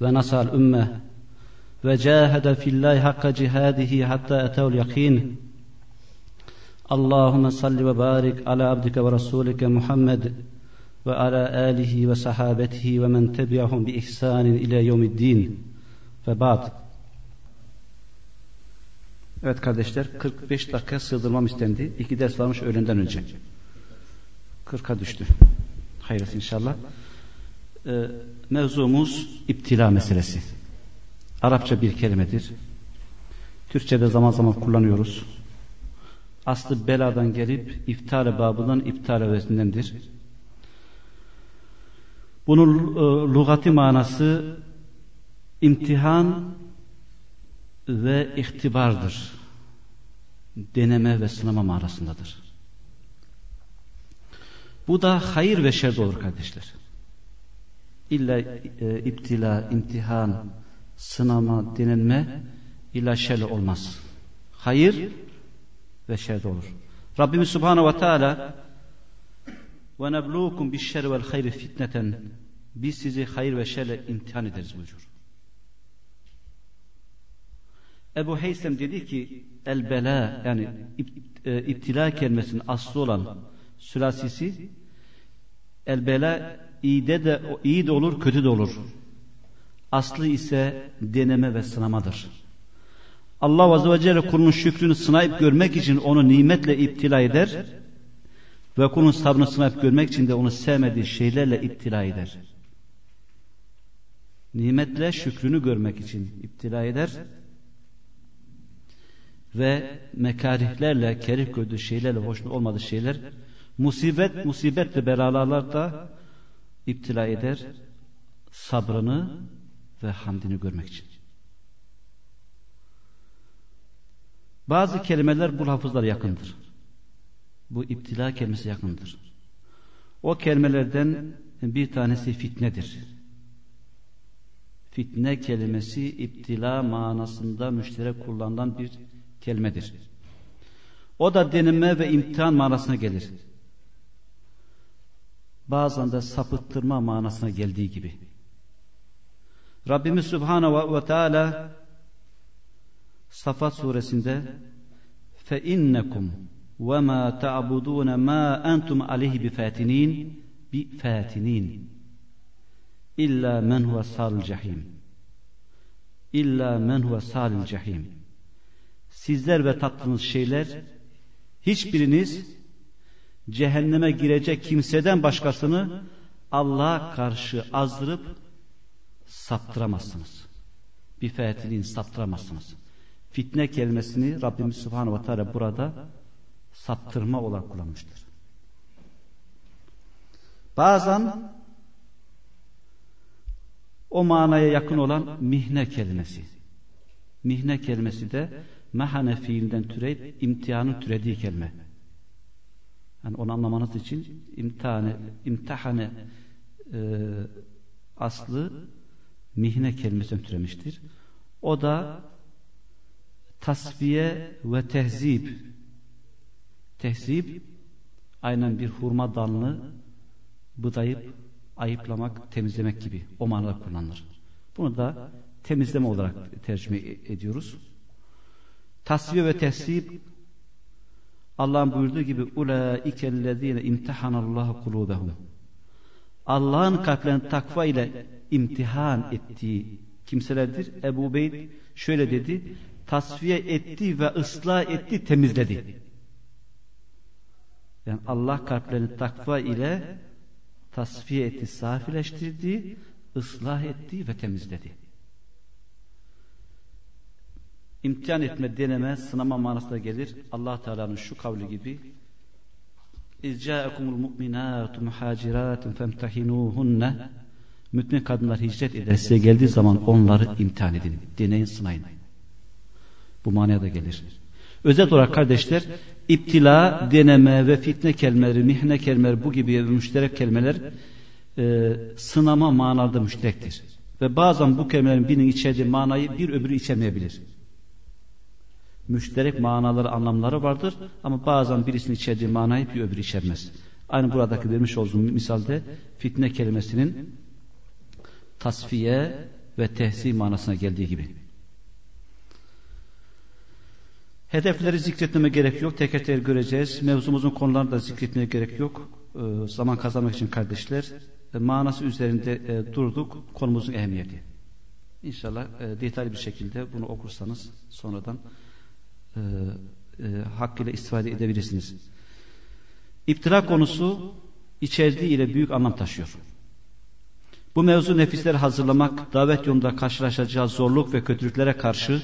ونصر الأمة وجاهد في الله حق جهاده حتى أتاه اليقين اللهم صل وبارك على عبدك ورسولك محمد وعلى آله وصحابته ومن تبعهم بإحسان إلى يوم الدين فبعد Evet kardeşler 45 dakika sığdırmam istendi. İki ders varmış öğlenden önce. 40'a düştü. Hayırlısı inşallah. Ee, mevzumuz iptila meselesi. Arapça bir kelimedir. Türkçe'de zaman zaman kullanıyoruz. Aslı beladan gelip iftare babından iptale vezindendir. Bunun e, lugati manası imtihan ve ihtibardır. Deneme ve sınama manasındadır. Bu da hayır ve şer olur kardeşler. İlla e, iptila, imtihan, sınama, denenme illa şerle olmaz. Hayır ve şer olur. Rabbimiz Subhanahu ve Teala ve neblukum bişşer vel hayri fitneten biz sizi hayır ve şerle imtihan ederiz buyuruyor. Ebu Heysem dedi ki el bela yani e, iptila kelimesinin aslı olan sülasisi el bela iyide de iyi de olur kötü de olur. Aslı ise deneme ve sınamadır. Allah Azze ve Celle kulunun şükrünü sınayıp görmek için onu nimetle iptila eder ve kulun sabrını sınayıp görmek için de onu sevmediği şeylerle iptila eder. Nimetle şükrünü görmek için iptila eder ve mekarihlerle, kerih gördüğü şeylerle, hoşnut olmadığı şeyler, musibet, musibet ve belalar da iptila eder, sabrını ve hamdini görmek için. Bazı kelimeler bu lafızlara yakındır. Bu iptila kelimesi yakındır. O kelimelerden bir tanesi fitnedir. Fitne kelimesi iptila manasında müşterek kullanılan bir kelimedir. O da deneme ve imtihan manasına gelir. Bazen de sapıttırma manasına geldiği gibi. Rabbimiz Subhanahu ve Teala Safat suresinde fe innekum ve ma ta'budun ma entum aleyhi bi fatinin bi fatinin illa men huve salil cehim illa men huve salil cehim sizler ve tattığınız şeyler hiçbiriniz cehenneme girecek kimseden başkasını Allah'a karşı azdırıp saptıramazsınız. Bir fetiliğin saptıramazsınız. Fitne kelimesini Rabbimiz Subhanahu ve Teala burada saptırma olarak kullanmıştır. Bazen o manaya yakın olan mihne kelimesi. Mihne kelimesi de mehane fiilinden türeyip imtihanın türediği kelime. Yani onu anlamanız için imtihane, imtihane e, aslı mihne kelimesinden türemiştir. O da tasfiye ve tehzib. Tehzib aynen bir hurma dalını budayıp ayıplamak, temizlemek gibi o manada kullanılır. Bunu da temizleme olarak tercüme ediyoruz. Tasfiye ve tehzib Allah'ın buyurduğu gibi ulaikellezine imtihanallahu kulubehum. Allah'ın kalplerini takva ile imtihan ettiği kimselerdir. Ebu Beyd şöyle dedi: tasfiye etti ve ıslah etti, temizledi. Yani Allah kalplerini takva ile tasfiye etti, safileştirdi, ıslah etti ve temizledi. İmtihan etme, deneme, sınama manasına gelir. Allah Teala'nın şu kavli gibi İz ca'akumul mu'minatu muhaciratun femtahinuhunne Mümin kadınlar hicret eder size geldiği zaman onları imtihan edin. Deneyin sınayın. Bu manaya da gelir. Özet olarak kardeşler iptila, deneme ve fitne kelimeleri, mihne kelimeleri bu gibi müşterek kelimeler e, sınama manalarda müşterektir. Ve bazen bu kelimelerin birinin içerdiği manayı bir öbürü içemeyebilir. Müşterek manaları, anlamları vardır ama bazen birisinin içerdiği manayı bir öbürü içermez. Aynı buradaki vermiş olduğum misalde fitne kelimesinin tasfiye ve tehsi manasına geldiği gibi. Hedefleri zikretmeme gerek yok. Teker teker göreceğiz. Mevzumuzun konularını da zikretmeye gerek yok. Ee, zaman kazanmak için kardeşler. E, manası üzerinde e, durduk. Konumuzun ehemmiyeti. İnşallah e, detaylı bir şekilde bunu okursanız sonradan e, e, hakkıyla istifade edebilirsiniz. İptira konusu içerdiği ile büyük anlam taşıyor. Bu mevzu nefisleri hazırlamak, davet yolunda karşılaşacağı zorluk ve kötülüklere karşı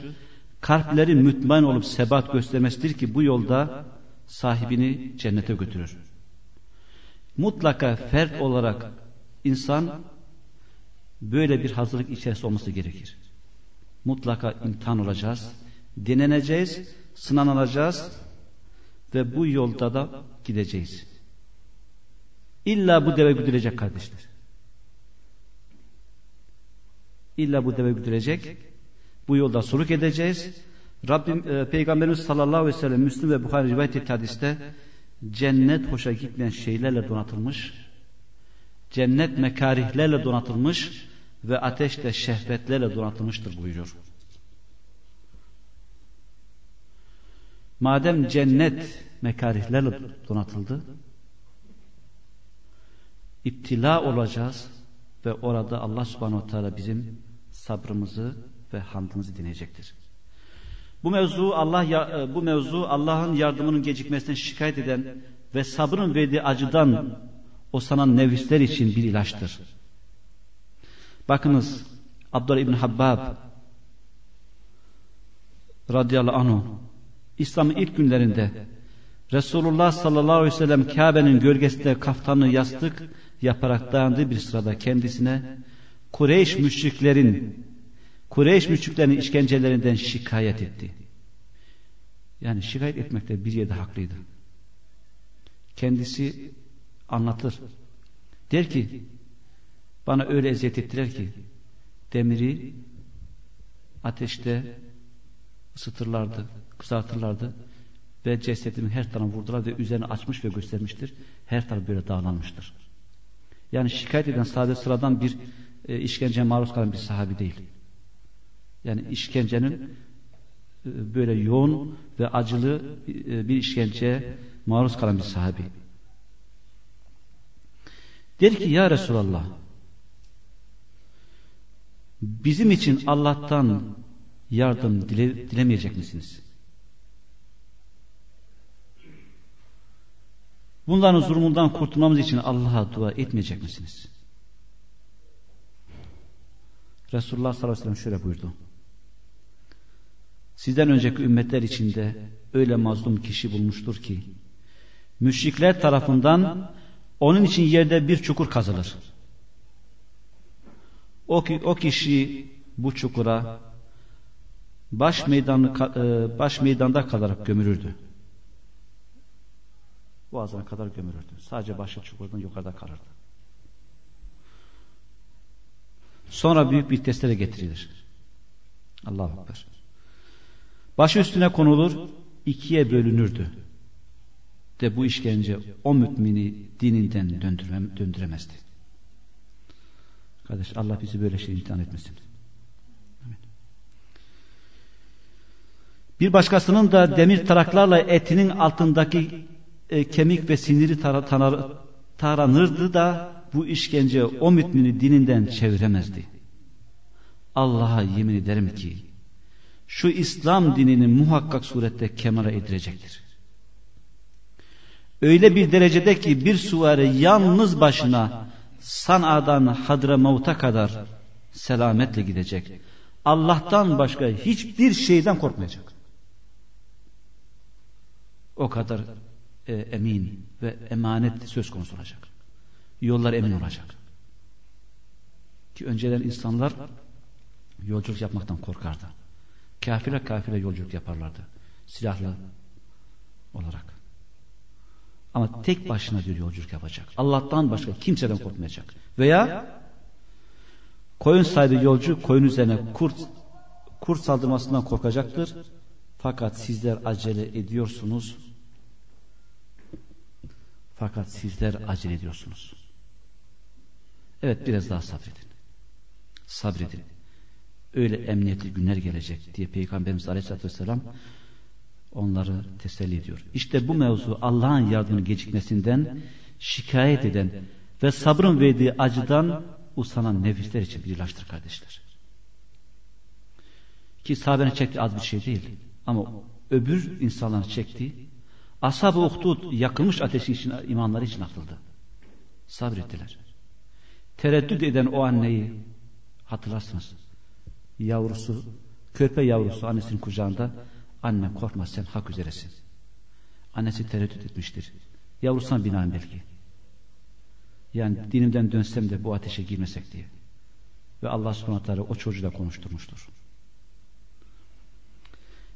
kalplerin mütmain olup sebat göstermesidir ki bu yolda sahibini cennete götürür. Mutlaka fert olarak insan böyle bir hazırlık içerisinde olması gerekir. Mutlaka imtihan olacağız, deneneceğiz, sınanacağız ve bu yolda da gideceğiz. İlla bu deve güdülecek kardeşler. İlla bu deve güdülecek. Bu yolda suluk edeceğiz. Rabbim e, Peygamberimiz sallallahu aleyhi ve sellem Müslüm ve Bukhari rivayet ettiği hadiste cennet hoşa gitmeyen şeylerle donatılmış, cennet mekarihlerle donatılmış ve ateş de şehvetlerle donatılmıştır buyuruyor. Madem cennet mekarihlerle donatıldı, iptila olacağız ve orada Allah subhanahu teala bizim sabrımızı ve hamdımızı dinleyecektir. Bu mevzu Allah e, bu mevzu Allah'ın yardımının gecikmesinden şikayet eden ve sabrın verdiği acıdan o sanan nefisler için bir ilaçtır. Bakınız Abdullah İbn Habbab radıyallahu anh İslam'ın ilk günlerinde Resulullah sallallahu aleyhi ve sellem Kabe'nin gölgesinde kaftanı yastık yaparak dayandığı bir sırada kendisine Kureyş müşriklerin Kureyş müşriklerinin işkencelerinden şikayet etti. Yani şikayet etmekte bir yerde haklıydı. Kendisi anlatır. Der ki bana öyle eziyet ettiler ki demiri ateşte ısıtırlardı, kızartırlardı ve cesedimin her tarafına vurdular ve üzerine açmış ve göstermiştir. Her taraf böyle dağlanmıştır. Yani şikayet eden sadece sıradan bir e, işkenceye maruz kalan bir sahabi değil. Yani işkencenin e, böyle yoğun ve acılı e, bir işkenceye maruz kalan bir sahabi. Der ki ya Resulallah bizim için Allah'tan yardım dile, dilemeyecek misiniz? Bunların zulmünden kurtulmamız için Allah'a dua etmeyecek misiniz? Resulullah sallallahu aleyhi ve sellem şöyle buyurdu. Sizden önceki ümmetler içinde öyle mazlum kişi bulmuştur ki müşrikler tarafından onun için yerde bir çukur kazılır. O, ki, o kişi bu çukura baş meydanı e, baş meydanda kalarak gömülürdü. Boğazına kadar gömülürdü. Sadece başı çukurdan yukarıda kalırdı. Sonra büyük bir testere getirilir. Allahu Ekber. Başı üstüne konulur, ikiye bölünürdü. De bu işkence o mümini dininden döndüremezdi. Kardeş Allah bizi böyle şey imtihan etmesin. Bir başkasının da demir taraklarla etinin altındaki e, kemik ve siniri tar tanar, taranırdı da bu işkence o mümini dininden çeviremezdi. Allah'a yemin ederim ki şu İslam dininin muhakkak surette kemara edilecektir. Öyle bir derecede ki bir suvari yalnız başına San'a'dan Hadramavut'a kadar selametle gidecek. Allah'tan başka hiçbir şeyden korkmayacak. O kadar e, emin ve emanet söz konusu olacak. Yollar emin olacak. Ki önceden insanlar yolculuk yapmaktan korkardı. Kafire kafire yolculuk yaparlardı. Silahlı olarak. Ama tek başına bir yolculuk yapacak. Allah'tan başka kimseden korkmayacak. Veya koyun sahibi yolcu koyun üzerine kurt kurt saldırmasından korkacaktır. Fakat sizler acele ediyorsunuz. Fakat sizler acele ediyorsunuz. Evet biraz daha sabredin. Sabredin. Öyle emniyetli günler gelecek diye Peygamberimiz Aleyhisselatü Vesselam onları teselli ediyor. İşte bu mevzu Allah'ın yardımını gecikmesinden şikayet eden ve sabrın verdiği acıdan usanan nefisler için bir ilaçtır kardeşler. Ki sahabenin çektiği az bir şey değil. Ama öbür insanların çektiği ashab-ı uhdud yakılmış ateşi için imanları için atıldı. Sabrettiler. Tereddüt eden o anneyi hatırlarsınız. Yavrusu, köpe yavrusu annesinin kucağında annem korkma sen hak üzeresin. Annesi tereddüt etmiştir. Yavrusuna binaen belki. Yani dinimden dönsem de bu ateşe girmesek diye. Ve Allah subhanahu o çocuğu da konuşturmuştur.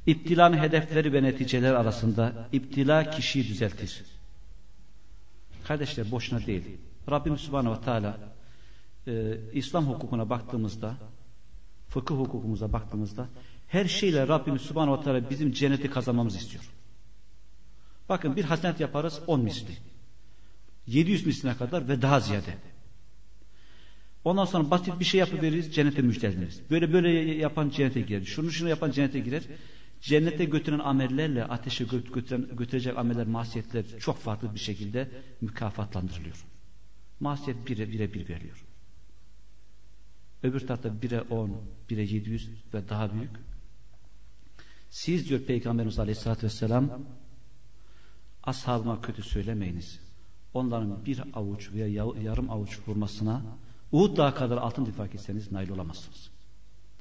İptilanın hedefleri ve neticeler arasında iptila kişiyi düzeltir. Kardeşler boşuna değil. Rabbim Subhanahu ve Teala e, İslam hukukuna baktığımızda fıkıh hukukumuza baktığımızda her şeyle Rabbimiz Subhanahu ve Teala bizim cenneti kazanmamızı istiyor. Bakın bir hasenet yaparız 10 misli. 700 misline kadar ve daha ziyade. Ondan sonra basit bir şey yapıveririz, cennete müjdeleriz. Böyle böyle yapan cennete girer. Şunu şunu yapan cennete girer. Cennete götüren amellerle ateşe götüren, götürecek ameller, masiyetler çok farklı bir şekilde mükafatlandırılıyor. Masiyet bire bire bir veriliyor. Öbür tarafta bire on, bire yedi yüz ve daha büyük. Siz diyor Peygamberimiz Aleyhisselatü Vesselam ashabıma kötü söylemeyiniz. Onların bir avuç veya yarım avuç vurmasına Uhud dağı kadar altın difak etseniz nail olamazsınız.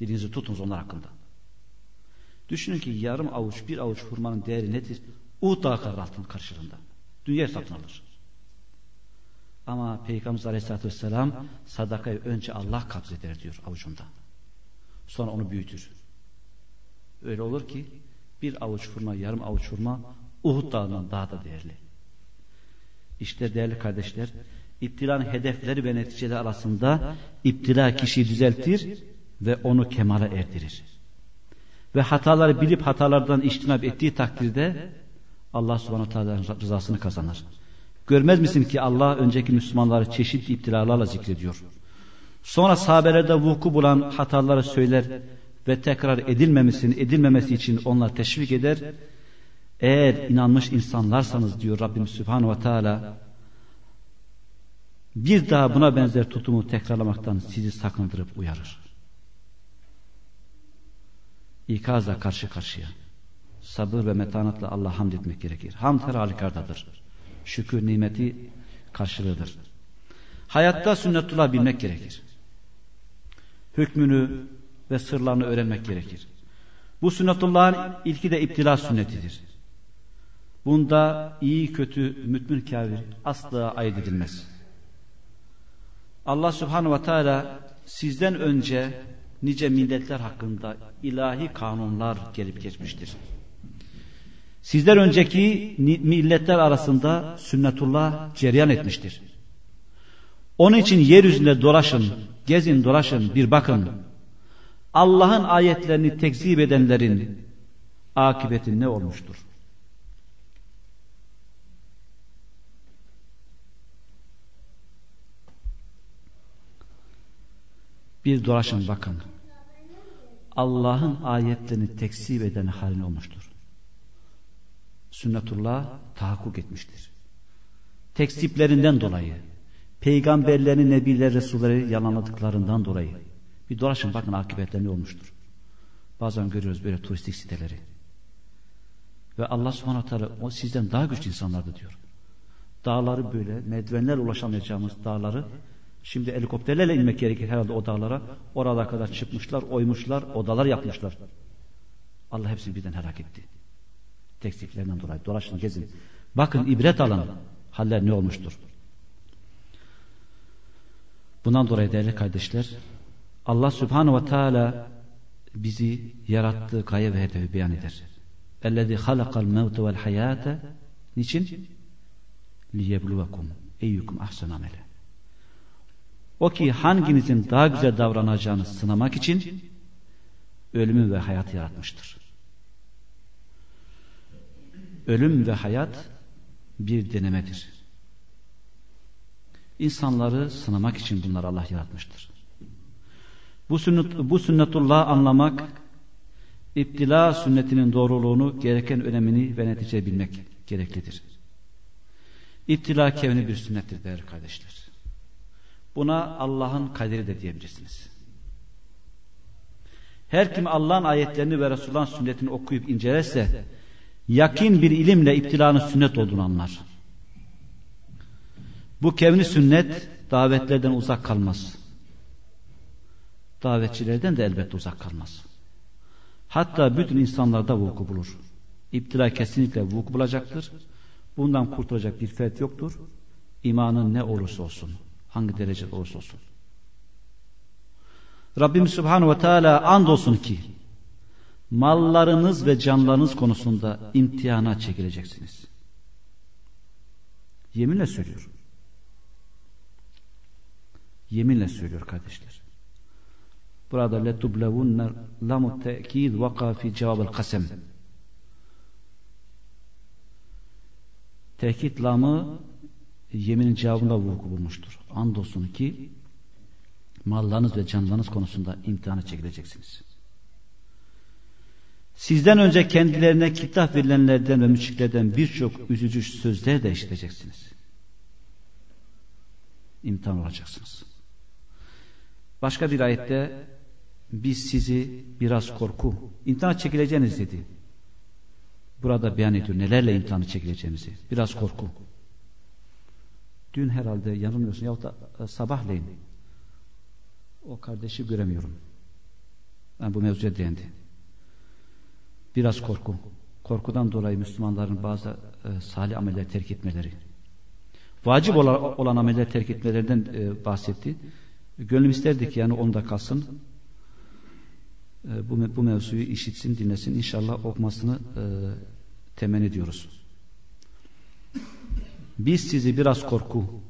Dilinizi tutunuz onlar hakkında. Düşünün ki yarım avuç bir avuç hurmanın değeri nedir? Dağı kadar altın karşılığında. Dünya satın alır. Ama Peygamber Aleyhisselatü Vesselam sadakayı önce Allah kabzeder diyor avucunda. Sonra onu büyütür. Öyle olur ki bir avuç hurma, yarım avuç hurma Uhud dağından daha da değerli. İşte değerli kardeşler, iptilanın hedefleri ve neticeleri arasında iptila kişiyi düzeltir ve onu kemale erdirir. Ve hataları bilip hatalardan iştinap ettiği takdirde Allah subhanahu teala rızasını kazanır. Görmez misin ki Allah önceki Müslümanları çeşitli iptilalarla zikrediyor. Sonra sahabelerde vuku bulan hataları söyler ve tekrar edilmemesini edilmemesi için onlar teşvik eder. Eğer inanmış insanlarsanız diyor Rabbim Sübhanahu ve Teala bir daha buna benzer tutumu tekrarlamaktan sizi sakındırıp uyarır. İkazla karşı karşıya. Sabır ve metanatla Allah hamd etmek gerekir. Hamd her halükardadır. Şükür nimeti karşılığıdır. Hayatta sünnetullah bilmek gerekir. Hükmünü ve sırlarını öğrenmek gerekir. Bu sünnetullahın ilki de iptila sünnetidir. Bunda iyi kötü mütmin kafir asla ayırt edilmez. Allah subhanahu ve teala sizden önce nice milletler hakkında ilahi kanunlar gelip geçmiştir. Sizler önceki milletler arasında sünnetullah ceryan etmiştir. Onun için yeryüzünde dolaşın, gezin dolaşın, bir bakın. Allah'ın ayetlerini tekzip edenlerin akıbeti ne olmuştur? Bir dolaşın bakın. Allah'ın ayetlerini tekzip eden halin olmuştur. Sünnetullah tahakkuk etmiştir. Tekziplerinden dolayı, peygamberlerin, nebiler, resulleri yalanladıklarından dolayı bir dolaşın bakın akıbetleri ne olmuştur. Bazen görüyoruz böyle turistik siteleri. Ve Allah subhanahu teala o sizden daha güçlü insanlardı diyor. Dağları böyle merdivenler ulaşamayacağımız dağları Şimdi helikopterlerle inmek gerekir herhalde o dağlara. Orada kadar çıkmışlar, oymuşlar, odalar yapmışlar. Allah hepsini birden helak etti. Tekstiflerinden dolayı dolaşın, gezin. Bakın ibret alın. Haller ne olmuştur? Bundan dolayı değerli kardeşler Allah Subhanahu ve Teala bizi yarattığı gaye ve hedefi beyan eder. Halakal mevte vel hayâte niçin? Liyebluvekum eyyukum ahsen amele. O ki hanginizin daha güzel davranacağını sınamak için ölümü ve hayatı yaratmıştır. Ölüm ve hayat bir denemedir. İnsanları sınamak için bunları Allah yaratmıştır. Bu, sünnet, bu sünnetullah anlamak, iptila sünnetinin doğruluğunu, gereken önemini ve netice bilmek gereklidir. İptila kevni bir sünnettir değerli kardeşler. Buna Allah'ın kaderi de diyebilirsiniz. Her kim Allah'ın ayetlerini ve Resulullah'ın sünnetini okuyup incelerse yakin bir ilimle iptilanın sünnet olduğunu anlar. Bu kevni sünnet davetlerden uzak kalmaz. Davetçilerden de elbette uzak kalmaz. Hatta bütün insanlarda vuku bulur. İptila kesinlikle vuku bulacaktır. Bundan kurtulacak bir fert yoktur. İmanın ne olursa olsun, hangi derecede olursa olsun. Rabbimiz Subhanahu ve Teala andolsun ki mallarınız ve canlarınız konusunda imtihana çekileceksiniz. Yeminle söylüyor. Yeminle söylüyor kardeşler. Burada letublevunne lamu te'kid vaka fi cevabel kasem. Tehkit lamı yeminin cevabında vuku bulmuştur. Andolsun ki mallarınız ve canlarınız konusunda imtihana çekileceksiniz. Sizden önce kendilerine kitap verilenlerden ve müşriklerden birçok üzücü sözler de işiteceksiniz. İmtihan olacaksınız. Başka bir ayette biz sizi biraz korku, imtihana çekileceğiniz dedi. Burada beyan ediyor nelerle imtihanı çekileceğimizi. Biraz korku. Dün herhalde yanılmıyorsun yahut da e, sabahleyin o kardeşi göremiyorum. Yani bu mevzuya değindi. Biraz korku. Korkudan dolayı Müslümanların bazı e, salih ameller terk etmeleri. Vacip olan, olan ameller terk etmelerinden e, bahsetti. Gönlüm isterdi ki yani onda kalsın. E, bu, bu mevzuyu işitsin, dinlesin. İnşallah okumasını e, temenni ediyoruz. Biz sizi biraz korku,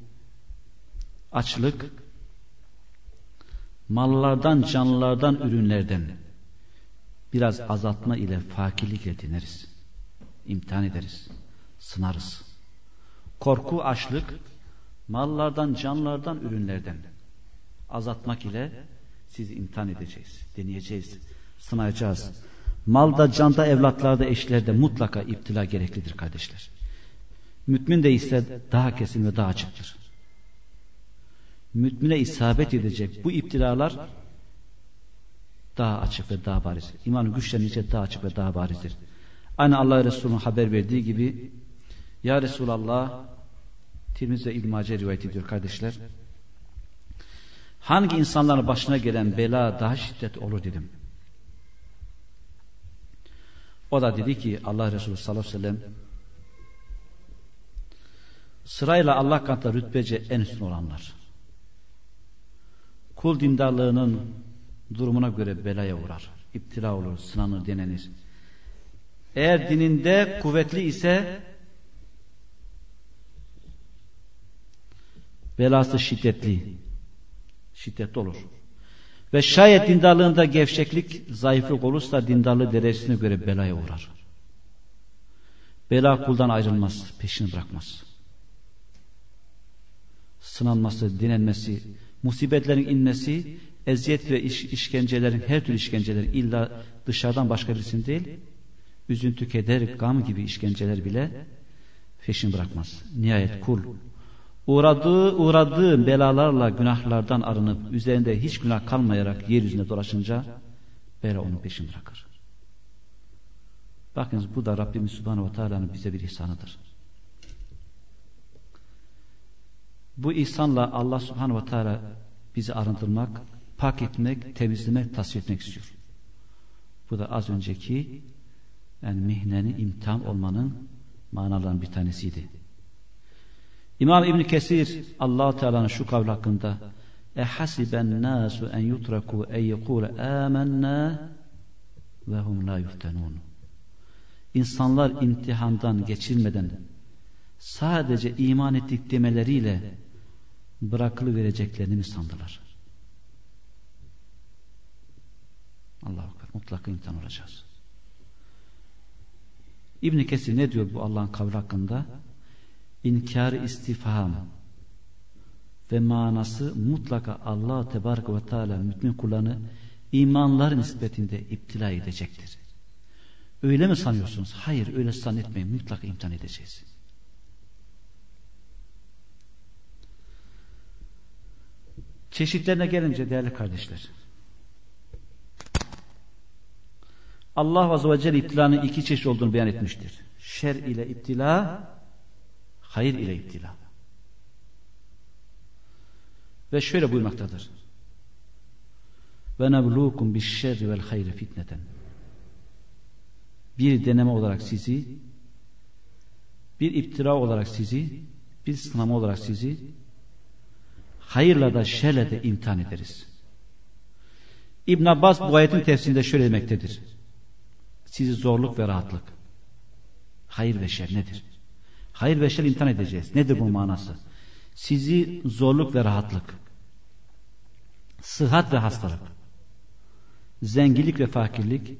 açlık, mallardan, canlılardan, ürünlerden biraz azaltma ile fakirlikle dineriz. İmtihan ederiz. Sınarız. Korku, açlık, mallardan, canlılardan, ürünlerden azaltmak ile sizi imtihan edeceğiz. Deneyeceğiz. Sınayacağız. Malda, canda, evlatlarda, eşlerde mutlaka iptila gereklidir kardeşler. Mümin de ise daha kesin ve daha açıktır. Mümine isabet edecek bu iptilalar daha açık ve daha bariz. İmanın güçlenince daha açık ve daha barizdir. Aynı Allah Resulü'nün haber verdiği gibi Ya Resulallah Tirmizi ve İbn-i rivayet ediyor kardeşler. Hangi insanların başına gelen bela daha şiddet olur dedim. O da dedi ki Allah Resulü sallallahu aleyhi ve sellem sırayla Allah katında rütbece en üstün olanlar. Kul dindarlığının durumuna göre belaya uğrar. İptila olur, sınanır, denenir. Eğer dininde kuvvetli ise belası şiddetli şiddetli olur. Ve şayet dindarlığında gevşeklik, zayıflık olursa dindarlığı derecesine göre belaya uğrar. Bela kuldan ayrılmaz, peşini bırakmaz. Sınanması, dinenmesi, musibetlerin inmesi, eziyet ve iş, işkencelerin, her türlü işkencelerin illa dışarıdan başka birisinin değil, üzüntü, keder, gam gibi işkenceler bile peşini bırakmaz. Nihayet kul uğradığı uğradığı belalarla günahlardan arınıp üzerinde hiç günah kalmayarak yeryüzünde dolaşınca bela onun peşini bırakır. Bakınız bu da Rabbimiz Subhanahu ve Teala'nın bize bir ihsanıdır. Bu ihsanla Allah Subhanahu ve Teala bizi arındırmak, pak etmek, temizlemek, tasfiye etmek istiyor. Bu da az önceki yani mihnenin imtihan olmanın manalarından bir tanesiydi. İmam İbn Kesir Allah Teala'nın şu kavli hakkında ehasiben nasu en yutraku en yekule amennâ ve hum la yuftenun. İnsanlar imtihandan geçilmeden sadece iman ettik demeleriyle bırakılı vereceklerini mi sandılar? Allah'a akbar. Mutlaka imtihan olacağız. İbn Kesir ne diyor bu Allah'ın kavli hakkında? İnkar istifham ve manası mutlaka Allah tebarek ve teala mümin kullarını imanlar nispetinde iptila edecektir. Öyle mi sanıyorsunuz? Hayır öyle zannetmeyin. Mutlaka imtihan edeceğiz. Çeşitlerine gelince değerli kardeşler. Allah Azze ve Celle iptilanın iki çeşit olduğunu beyan etmiştir. Şer ile iptila, hayır ile iptila. Ve şöyle buyurmaktadır. Ve neblukum bis şerri vel hayri fitneten. Bir deneme olarak sizi, bir iftira olarak sizi, bir sınama olarak sizi, hayırla da şerle de imtihan ederiz. İbn Abbas bu ayetin tefsirinde şöyle demektedir. Sizi zorluk ve rahatlık. Hayır ve şer nedir? Hayır ve şer imtihan edeceğiz. Nedir bu manası? Sizi zorluk ve rahatlık. Sıhhat ve hastalık zenginlik ve fakirlik,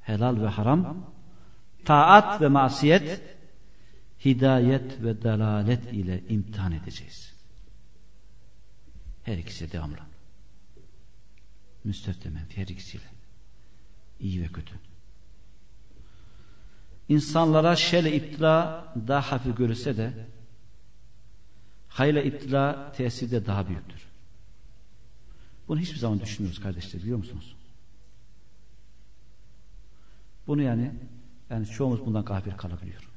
helal ve haram, taat ve masiyet, hidayet ve dalalet ile imtihan edeceğiz. Her ikisi devamlı. Müstefte menfi her ikisiyle. İyi ve kötü. İnsanlara şerle iptila daha hafif görülse de hayla iptila tesiri de daha büyüktür. Bunu hiçbir zaman düşünmüyoruz kardeşler biliyor musunuz? Bunu yani yani çoğumuz bundan gafil kalabiliyor.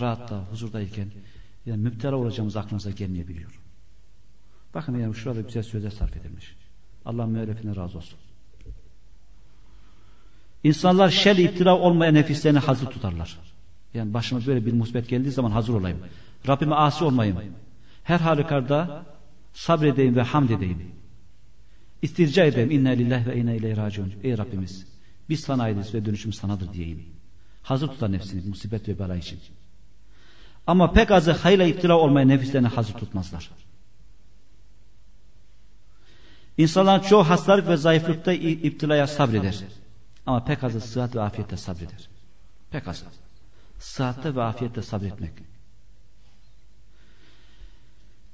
Rahatta, huzurdayken yani müptela olacağımız aklınıza gelmeyebiliyor. Bakın yani şurada güzel sözler sarf edilmiş. Allah müellifine razı olsun. İnsanlar şer iptila olmayan nefislerini hazır tutarlar. Yani başıma böyle bir musibet geldiği zaman hazır olayım. Rabbime asi olmayayım. Her halükarda sabredeyim ve hamd edeyim. İstirca edeyim. İnna lillahi ve inna ileyhi raciun. Ey Rabbimiz biz sana ayrıyız ve dönüşüm sanadır diyeyim. Hazır tutar nefsini musibet ve bela için. Ama pek azı hayla iptila olmaya nefislerini hazır tutmazlar. İnsanların çoğu hastalık ve zayıflıkta iptilaya sabreder. Ama pek azı sıhhat ve afiyette sabreder. Pek azı. Sıhhatte ve afiyette sabretmek.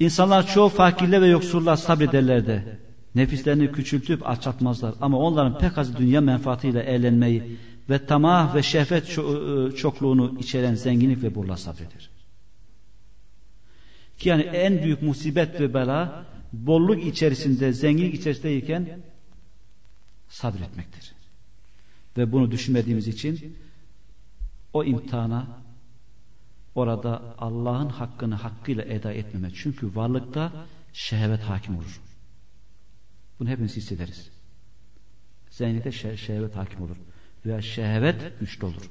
İnsanlar çoğu fakirle ve yoksulluğa sabrederler de Nefislerini küçültüp alçaltmazlar. Ama onların pek az dünya menfaatiyle eğlenmeyi ve tamah ve şehvet e, çokluğunu içeren zenginlik ve burla sabreder. Ki yani en büyük musibet ve bela bolluk içerisinde, zenginlik içerisindeyken sabretmektir. Ve bunu düşünmediğimiz için o imtihana orada Allah'ın hakkını hakkıyla eda etmemek. Çünkü varlıkta şehvet hakim olur. Bunu hepimiz hissederiz. Şeh şehvet hakim olur. Veya şehvet güçlü olur.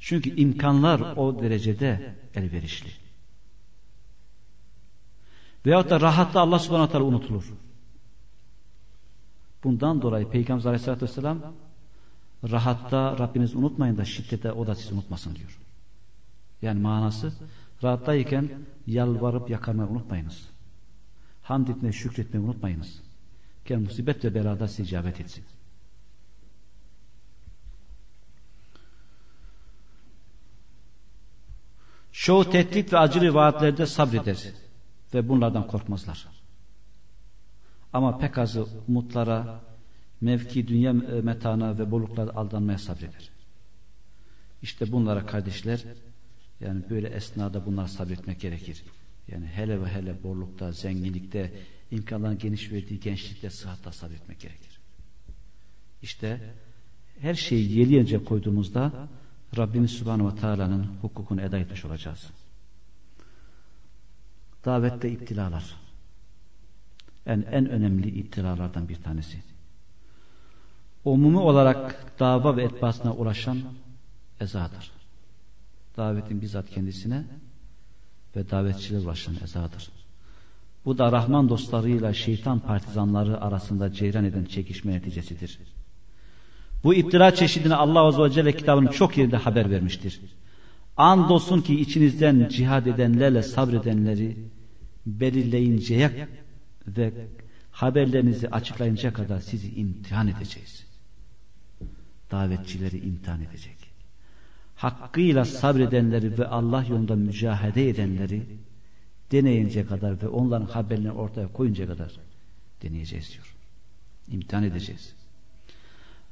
Çünkü imkanlar o derecede elverişli. Veyahut da rahatta Allah subhanahu teala unutulur. Bundan dolayı Peygamber aleyhissalatü vesselam rahatta Rabbinizi unutmayın da şiddete o da sizi unutmasın diyor. Yani manası rahattayken yalvarıp yakarmayı unutmayınız. Hamd etmeyi, şükretmeyi unutmayınız. Gel musibet ve belada size icabet etsin. Çoğu tehdit ve acılı vaatlerde sabreder ve bunlardan korkmazlar. Ama pek azı umutlara, mevki, dünya metana ve bolluklara aldanmaya sabreder. İşte bunlara kardeşler, yani böyle esnada bunlar sabretmek gerekir. Yani hele ve hele bollukta, zenginlikte, imkanların geniş verdiği gençlikte, sıhhatta sabretmek gerekir. İşte her şeyi yeliyence koyduğumuzda Rabbimiz Subhanahu ve Teala'nın hukukunu eda etmiş olacağız. Davette iptilalar. En, en önemli iptilalardan bir tanesi. Umumi olarak dava ve etbasına ulaşan ezadır. Davetin bizzat kendisine ve davetçilere ulaşan ezadır. Bu da Rahman dostlarıyla şeytan partizanları arasında ceyran eden çekişme neticesidir. Bu iftira çeşidini Allah Azze ve Celle kitabının çok yerinde haber vermiştir. Andolsun ki içinizden cihad edenlerle sabredenleri belirleyinceye ve haberlerinizi açıklayıncaya kadar sizi imtihan edeceğiz. Davetçileri imtihan edecek. Hakkıyla sabredenleri ve Allah yolunda mücahede edenleri deneyinceye kadar ve onların haberlerini ortaya koyuncaya kadar deneyeceğiz diyor. İmtihan edeceğiz.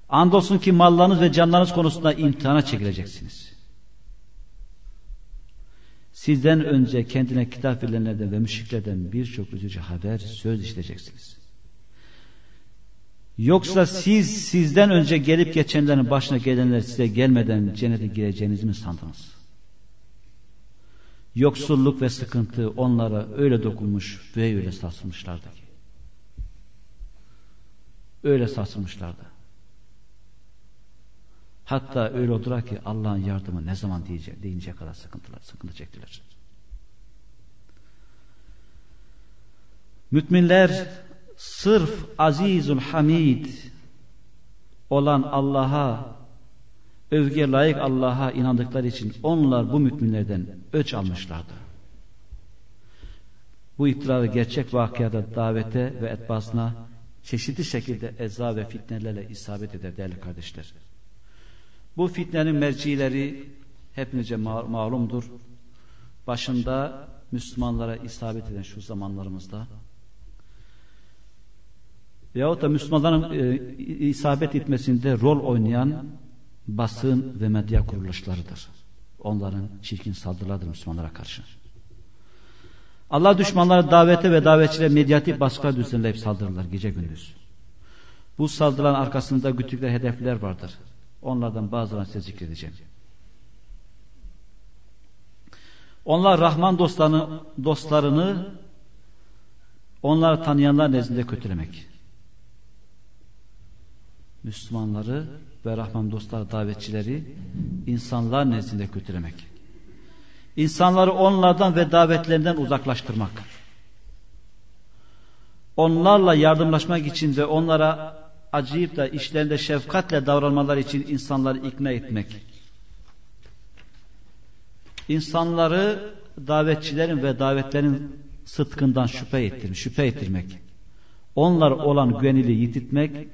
Andolsun ki mallarınız ve canlarınız konusunda imtihana çekileceksiniz. Sizden önce kendine kitap verilenlerden ve müşriklerden birçok üzücü haber, söz işleyeceksiniz. Yoksa siz sizden önce gelip geçenlerin başına gelenler size gelmeden cennete gireceğinizi mi sandınız? Yoksulluk ve sıkıntı onlara öyle dokunmuş ve öyle sarsılmışlardı ki. Öyle sarsılmışlardı. Hatta öyle oldular ki Allah'ın yardımı ne zaman diyecek, deyinceye kadar sıkıntılar, sıkıntı çektiler. Müminler sırf azizul hamid olan Allah'a övgüye layık Allah'a inandıkları için onlar bu müminlerden öç almışlardı. Bu iftirarı gerçek vakıada davete ve etbasına çeşitli şekilde eza ve fitnelerle isabet eder değerli kardeşler. Bu fitnenin mercileri hepinize malumdur. Başında Müslümanlara isabet eden şu zamanlarımızda veyahut da Müslümanların e, isabet etmesinde rol oynayan basın ve medya kuruluşlarıdır. Onların çirkin saldırılardır Müslümanlara karşı. Allah düşmanları davete ve davetçilere medyatik baskılar düzenleyip saldırırlar gece gündüz. Bu saldırıların arkasında güttükleri hedefler vardır. Onlardan bazılarını size zikredeceğim. Onlar Rahman dostlarını, dostlarını onları tanıyanlar nezdinde kötülemek. Müslümanları ve Rahman dostlar davetçileri insanlar nezdinde kötülemek. İnsanları onlardan ve davetlerinden uzaklaştırmak. Onlarla yardımlaşmak için ve onlara acıyıp da işlerinde şefkatle davranmalar için insanları ikna etmek. İnsanları davetçilerin ve davetlerin sıtkından şüphe ettirmek, şüphe ettirmek. Onlar olan güvenili yitirtmek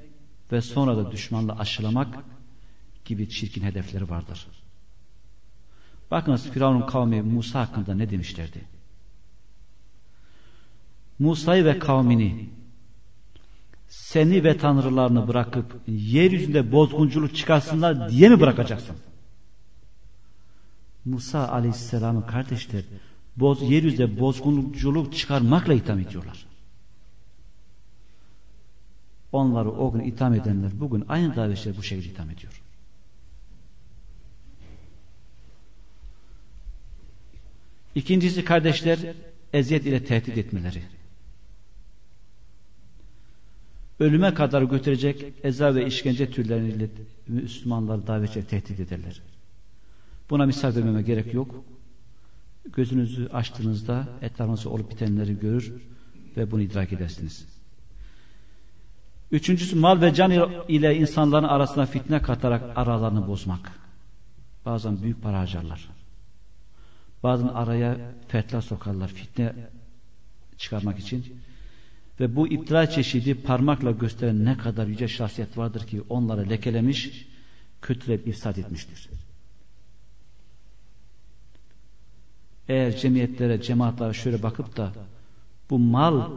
ve sonra da düşmanla aşılamak gibi çirkin hedefleri vardır. Bakınız Firavun'un kavmi Musa hakkında ne demişlerdi? Musa'yı ve kavmini seni ve tanrılarını bırakıp yeryüzünde bozgunculuk çıkarsınlar diye mi bırakacaksın? Musa aleyhisselamın kardeşler boz, yeryüzünde bozgunculuk çıkarmakla itham ediyorlar. Onları o gün itham edenler bugün aynı davetçiler bu şekilde itham ediyor. İkincisi kardeşler eziyet ile tehdit etmeleri ölüme kadar götürecek eza ve işkence türleriyle Müslümanları davetçe tehdit ederler. Buna misal vermeme gerek yok. Gözünüzü açtığınızda etrafınızda olup bitenleri görür ve bunu idrak edersiniz. Üçüncüsü mal ve can ile insanların arasına fitne katarak aralarını bozmak. Bazen büyük para harcarlar. Bazen araya fertler sokarlar fitne çıkarmak için. Ve bu iptila çeşidi parmakla gösteren ne kadar yüce şahsiyet vardır ki onları lekelemiş, kötüleyip ifsad etmiştir. Eğer cemiyetlere, cemaatlere şöyle bakıp da bu mal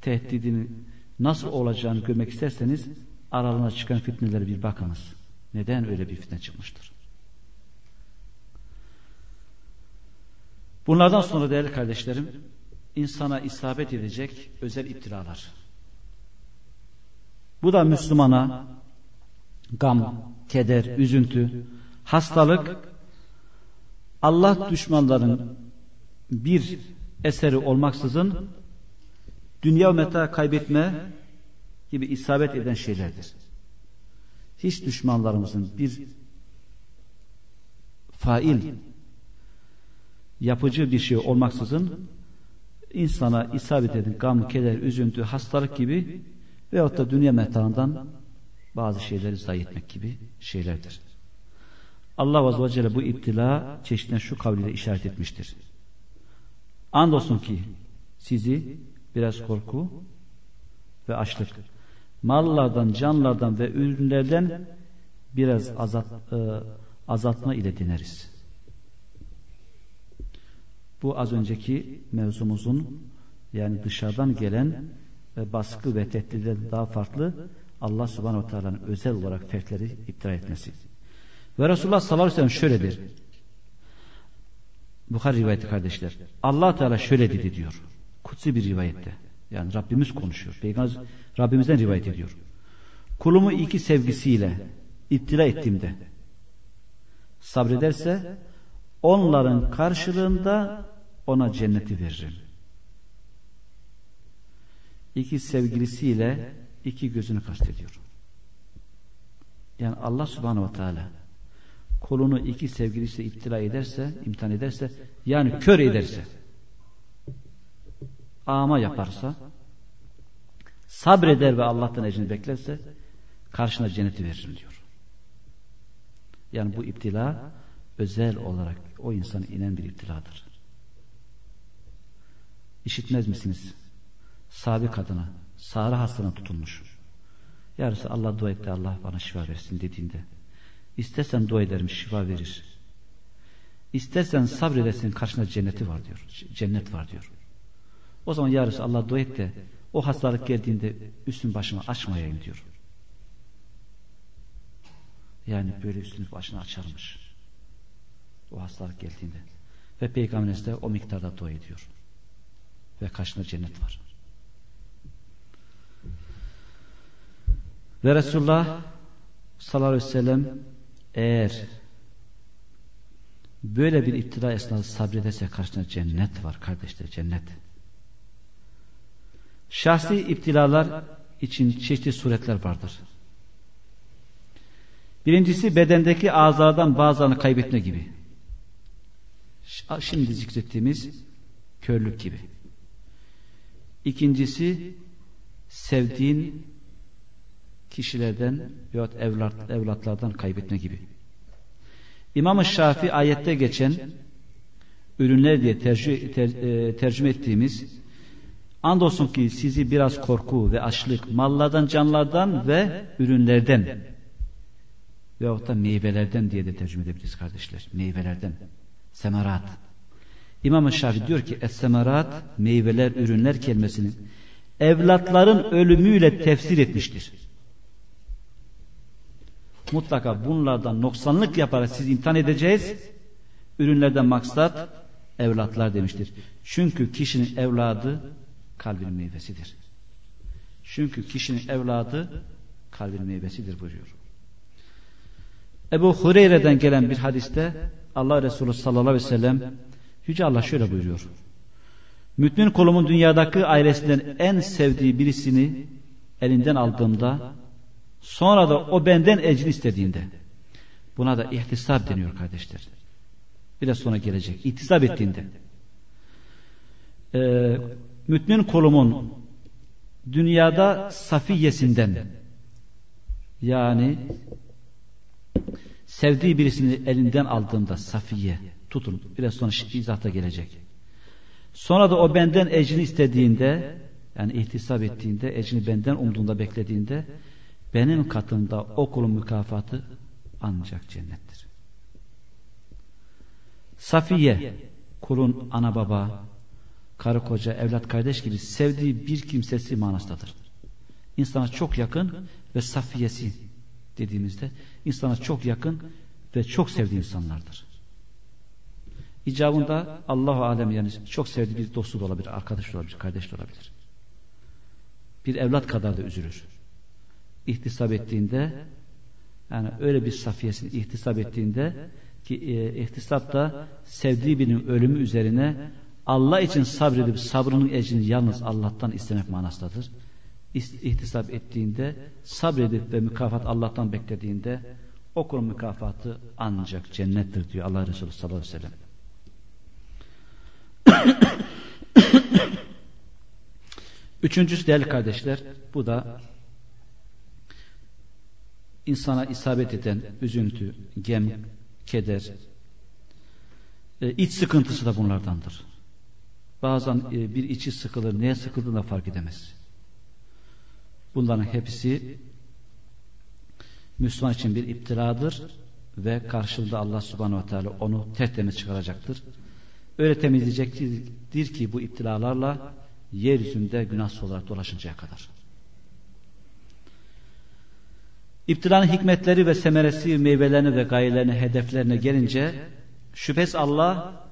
tehdidinin nasıl olacağını görmek isterseniz aralarına çıkan fitnelere bir bakınız. Neden öyle bir fitne çıkmıştır? Bunlardan sonra değerli kardeşlerim insana isabet edecek özel iptilalar. Bu da Müslümana gam, keder, üzüntü, hastalık Allah düşmanların bir eseri olmaksızın dünya meta kaybetme gibi isabet eden şeylerdir. Hiç düşmanlarımızın bir fail yapıcı bir şey olmaksızın insana isabet eden gam, keder, üzüntü, hastalık gibi veyahut da dünya metaından bazı şeyleri zayi etmek gibi şeylerdir. Allah Azze ve Celle bu iptila çeşitlen şu kavliyle işaret etmiştir. Andolsun ki sizi biraz korku ve açlık, mallardan, canlardan ve ürünlerden biraz azalt, e, azaltma ile dineriz. Bu az önceki mevzumuzun yani dışarıdan gelen ve baskı ve tehditlerden daha farklı Allah subhanahu teala'nın özel olarak fertleri iptal etmesi. Ve Resulullah sallallahu aleyhi ve sellem şöyledir. Bukhari rivayeti kardeşler. Allah Teala şöyle dedi diyor. Kutsi bir rivayette. Yani Rabbimiz konuşuyor. Peygamber Rabbimizden rivayet ediyor. Kulumu iki sevgisiyle iptila ettiğimde sabrederse onların karşılığında ona cenneti veririm. İki sevgilisiyle iki gözünü kastediyor. Yani Allah subhanahu ve teala kolunu iki sevgilisi iptila ederse, imtihan ederse, yani kör ederse, ama yaparsa, sabreder ve Allah'tan ecrini beklerse, karşına cenneti veririm diyor. Yani bu iptila özel olarak o insana inen bir iptiladır. İşitmez misiniz? Sabi kadına, sarı hastalığına tutulmuş. Yarısı Allah dua etti Allah bana şifa versin dediğinde İstersen dua ederim şifa verir. İstersen sabredersin karşında cenneti var diyor. Cennet var diyor. O zaman yarısı Allah dua et de o hastalık geldiğinde üstün başımı açmayayım diyor. Yani böyle üstünü başını açarmış. O hastalık geldiğinde. Ve Peygamberimiz de o miktarda dua ediyor. Ve karşında cennet var. Ve Resulullah sallallahu aleyhi ve sellem eğer böyle bir iptila esnası sabrederse karşısında cennet var kardeşler cennet. Şahsi iptilalar için çeşitli suretler vardır. Birincisi bedendeki azalardan bazılarını kaybetme gibi. Şimdi zikrettiğimiz körlük gibi. İkincisi sevdiğin kişilerden veyahut evlat, evlatlardan kaybetme gibi. İmam-ı Şafi ayette geçen ürünler diye tercih, ter, e, tercüme ettiğimiz andolsun ki sizi biraz korku ve açlık mallardan canlardan ve ürünlerden veyahut da meyvelerden diye de tercüme edebiliriz kardeşler. Meyvelerden. Semerat. İmam-ı Şafi diyor ki es-semerat meyveler, ürünler kelimesinin evlatların ölümüyle tefsir etmiştir mutlaka bunlardan noksanlık yaparak siz imtihan edeceğiz. Ürünlerden maksat evlatlar demiştir. Çünkü kişinin evladı kalbin meyvesidir. Çünkü kişinin evladı kalbin meyvesidir buyuruyor. Ebu Hureyre'den gelen bir hadiste Allah Resulü sallallahu aleyhi ve sellem Yüce Allah şöyle buyuruyor. Mümin kolumun dünyadaki ailesinden en sevdiği birisini elinden aldığımda Sonra da o benden ecri istediğinde buna da ihtisap deniyor kardeşler. Biraz sonra gelecek. İhtisap ettiğinde e, mümin kolumun dünyada safiyesinden yani sevdiği birisini elinden aldığında safiye tutun. Biraz sonra izahta gelecek. Sonra da o benden ecrini istediğinde yani ihtisap ettiğinde ecrini benden umduğunda beklediğinde benim katımda o kulun mükafatı ancak cennettir. Safiye kulun ana baba, karı koca, evlat kardeş gibi sevdiği bir kimsesi manasındadır. İnsana çok yakın ve safiyesi dediğimizde insana çok yakın ve çok sevdiği insanlardır. İcabında Allahu alem yani çok sevdiği bir dostu da olabilir, arkadaş da olabilir, kardeş de olabilir. Bir evlat kadar da üzülür ihtisap ettiğinde yani öyle bir safiyesini ihtisap ettiğinde ki e, ihtisap da sevdiği birinin ölümü üzerine Allah için sabredip sabrının ecrini yalnız Allah'tan istemek manasındadır. İhtisap ettiğinde sabredip ve mükafat Allah'tan beklediğinde o kulun mükafatı ancak cennettir diyor Allah Resulü sallallahu aleyhi ve sellem. Üçüncüsü değerli kardeşler, bu da insana isabet eden üzüntü, gem, keder, e, iç sıkıntısı da bunlardandır. Bazen e, bir içi sıkılır, neye sıkıldığını da fark edemez. Bunların hepsi Müslüman için bir iptiladır ve karşılığında Allah subhanahu ve teala onu tertemiz çıkaracaktır. Öyle temizleyecektir ki bu iptilalarla yeryüzünde günahsız olarak dolaşıncaya kadar. İptilanın hikmetleri ve semeresi, meyvelerine ve gayelerine, hedeflerine gelince şüphesiz Allah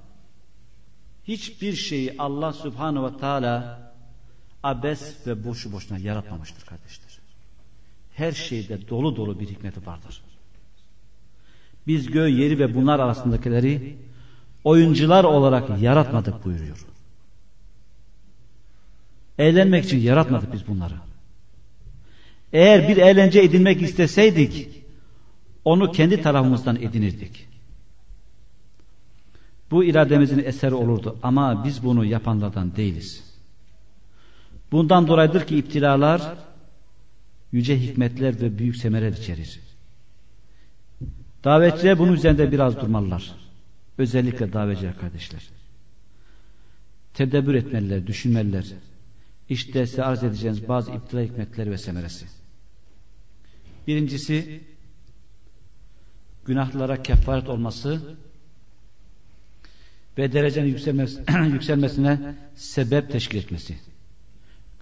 hiçbir şeyi Allah Subhanahu ve Teala abes ve boşu boşuna yaratmamıştır kardeşler. Her şeyde dolu dolu bir hikmeti vardır. Biz göğü, yeri ve bunlar arasındakileri oyuncular olarak yaratmadık buyuruyor. Eğlenmek için yaratmadık biz bunları. Eğer bir eğlence edinmek isteseydik onu kendi tarafımızdan edinirdik. Bu irademizin eseri olurdu ama biz bunu yapanlardan değiliz. Bundan dolayıdır ki iptilalar yüce hikmetler ve büyük semerer içerir. Davetçiler bunun üzerinde biraz durmalılar. Özellikle davetçiler kardeşler. Tedebbür etmeliler, düşünmeliler. İşte size arz edeceğiniz bazı iptila hikmetleri ve semeresi. Birincisi günahlara kefaret olması ve derecenin yükselmesi, yükselmesine sebep teşkil etmesi.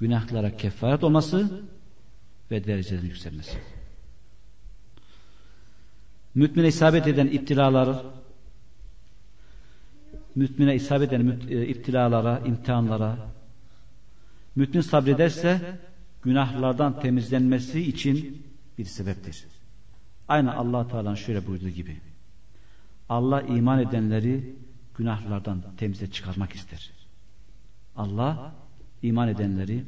Günahlara kefaret olması ve derecelerin yükselmesi. Mütmine isabet eden iptilalar mütmine isabet eden e, iptilalara, imtihanlara mütmin sabrederse günahlardan temizlenmesi için bir sebeptir. Aynı Allah Teala'nın şöyle buyurduğu gibi. Allah iman edenleri günahlardan temize çıkarmak ister. Allah iman edenleri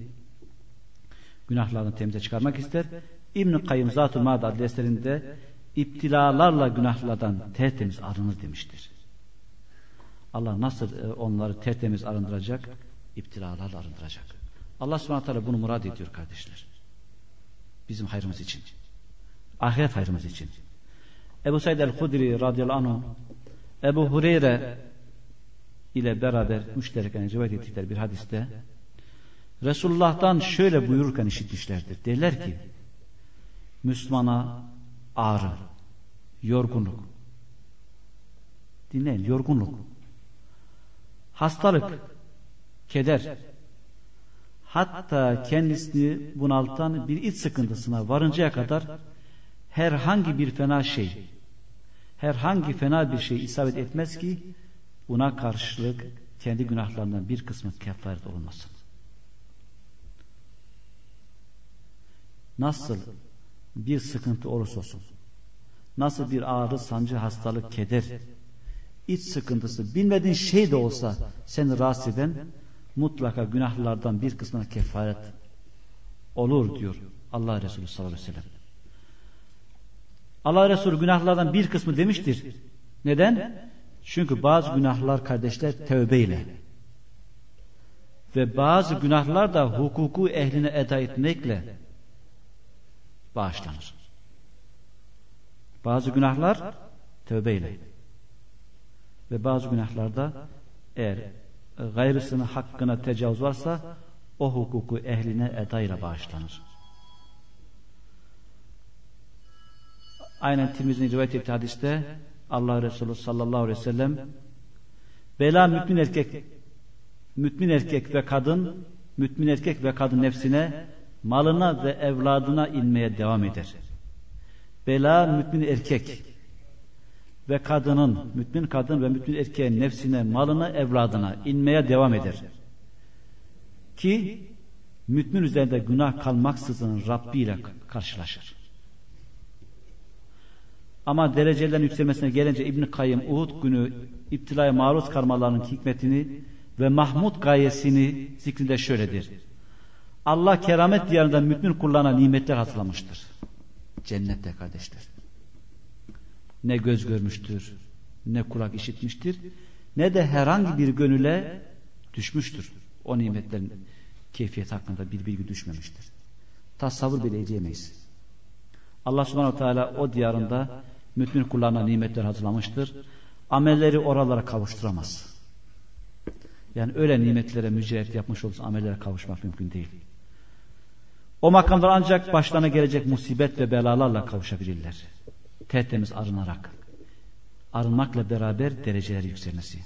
günahlardan temize çıkarmak ister. İbn-i Kayyum Zat-ı Ma'd adlı iptilalarla günahlardan tertemiz arınır demiştir. Allah nasıl e, onları tertemiz arındıracak? İptilalarla arındıracak. Allah subhanahu teala bunu murad ediyor kardeşler. Bizim hayrımız için. Ahiret hayrımız için. Ebu Said el-Hudri radıyallahu anh Ebu Hureyre ile beraber müştereken rivayet ettikleri bir hadiste Resulullah'tan şöyle buyururken işitmişlerdir. Derler ki Müslümana ağrı, yorgunluk dinleyin yorgunluk hastalık keder hatta kendisini bunaltan bir iç sıkıntısına varıncaya kadar herhangi bir fena şey herhangi fena bir şey isabet etmez ki buna karşılık kendi günahlarından bir kısmı kefaret olmasın. Nasıl bir sıkıntı olursa olsun, nasıl bir ağrı, sancı, hastalık, keder, iç sıkıntısı, bilmediğin şey de olsa seni rahatsız eden mutlaka günahlardan bir kısmına kefaret olur diyor Allah Resulü sallallahu aleyhi ve sellem. Allah Resulü günahlardan bir kısmı demiştir. Neden? Çünkü bazı günahlar kardeşler tövbeyle ve bazı günahlar da hukuku ehline eda etmekle bağışlanır. Bazı günahlar tövbeyle ve bazı günahlarda eğer gayrısının hakkına tecavüz varsa o hukuku ehline eda ile bağışlanır. Aynen Tirmizi'nin rivayet ettiği hadiste Allah Resulü sallallahu aleyhi ve sellem bela mümin erkek mümin erkek ve kadın mümin erkek ve kadın nefsine malına ve evladına inmeye devam eder. Bela mümin erkek ve kadının mümin kadın ve mümin erkeğin nefsine malına evladına inmeye devam eder. Ki mümin üzerinde günah kalmaksızın Rabbi ile karşılaşır. Ama derecelerin yükselmesine gelince İbn Kayyım Uhud günü iptilaya maruz kalmalarının hikmetini ve Mahmud gayesini zikrinde şöyledir. Allah keramet diyarında mümin kullarına nimetler hatırlamıştır. Cennette kardeşler. Ne göz görmüştür, ne kulak işitmiştir, ne de herhangi bir gönüle düşmüştür. O nimetlerin keyfiyet hakkında bir bilgi düşmemiştir. Tasavvur bile edemeyiz. Allah subhanahu teala o diyarında mümin kullarına nimetler hazırlamıştır. Amelleri oralara kavuşturamaz. Yani öyle nimetlere mücahit yapmış olursa amellere kavuşmak mümkün değil. O makamlar ancak başlarına gelecek musibet ve belalarla kavuşabilirler. Tertemiz arınarak. Arınmakla beraber dereceler yükselmesi.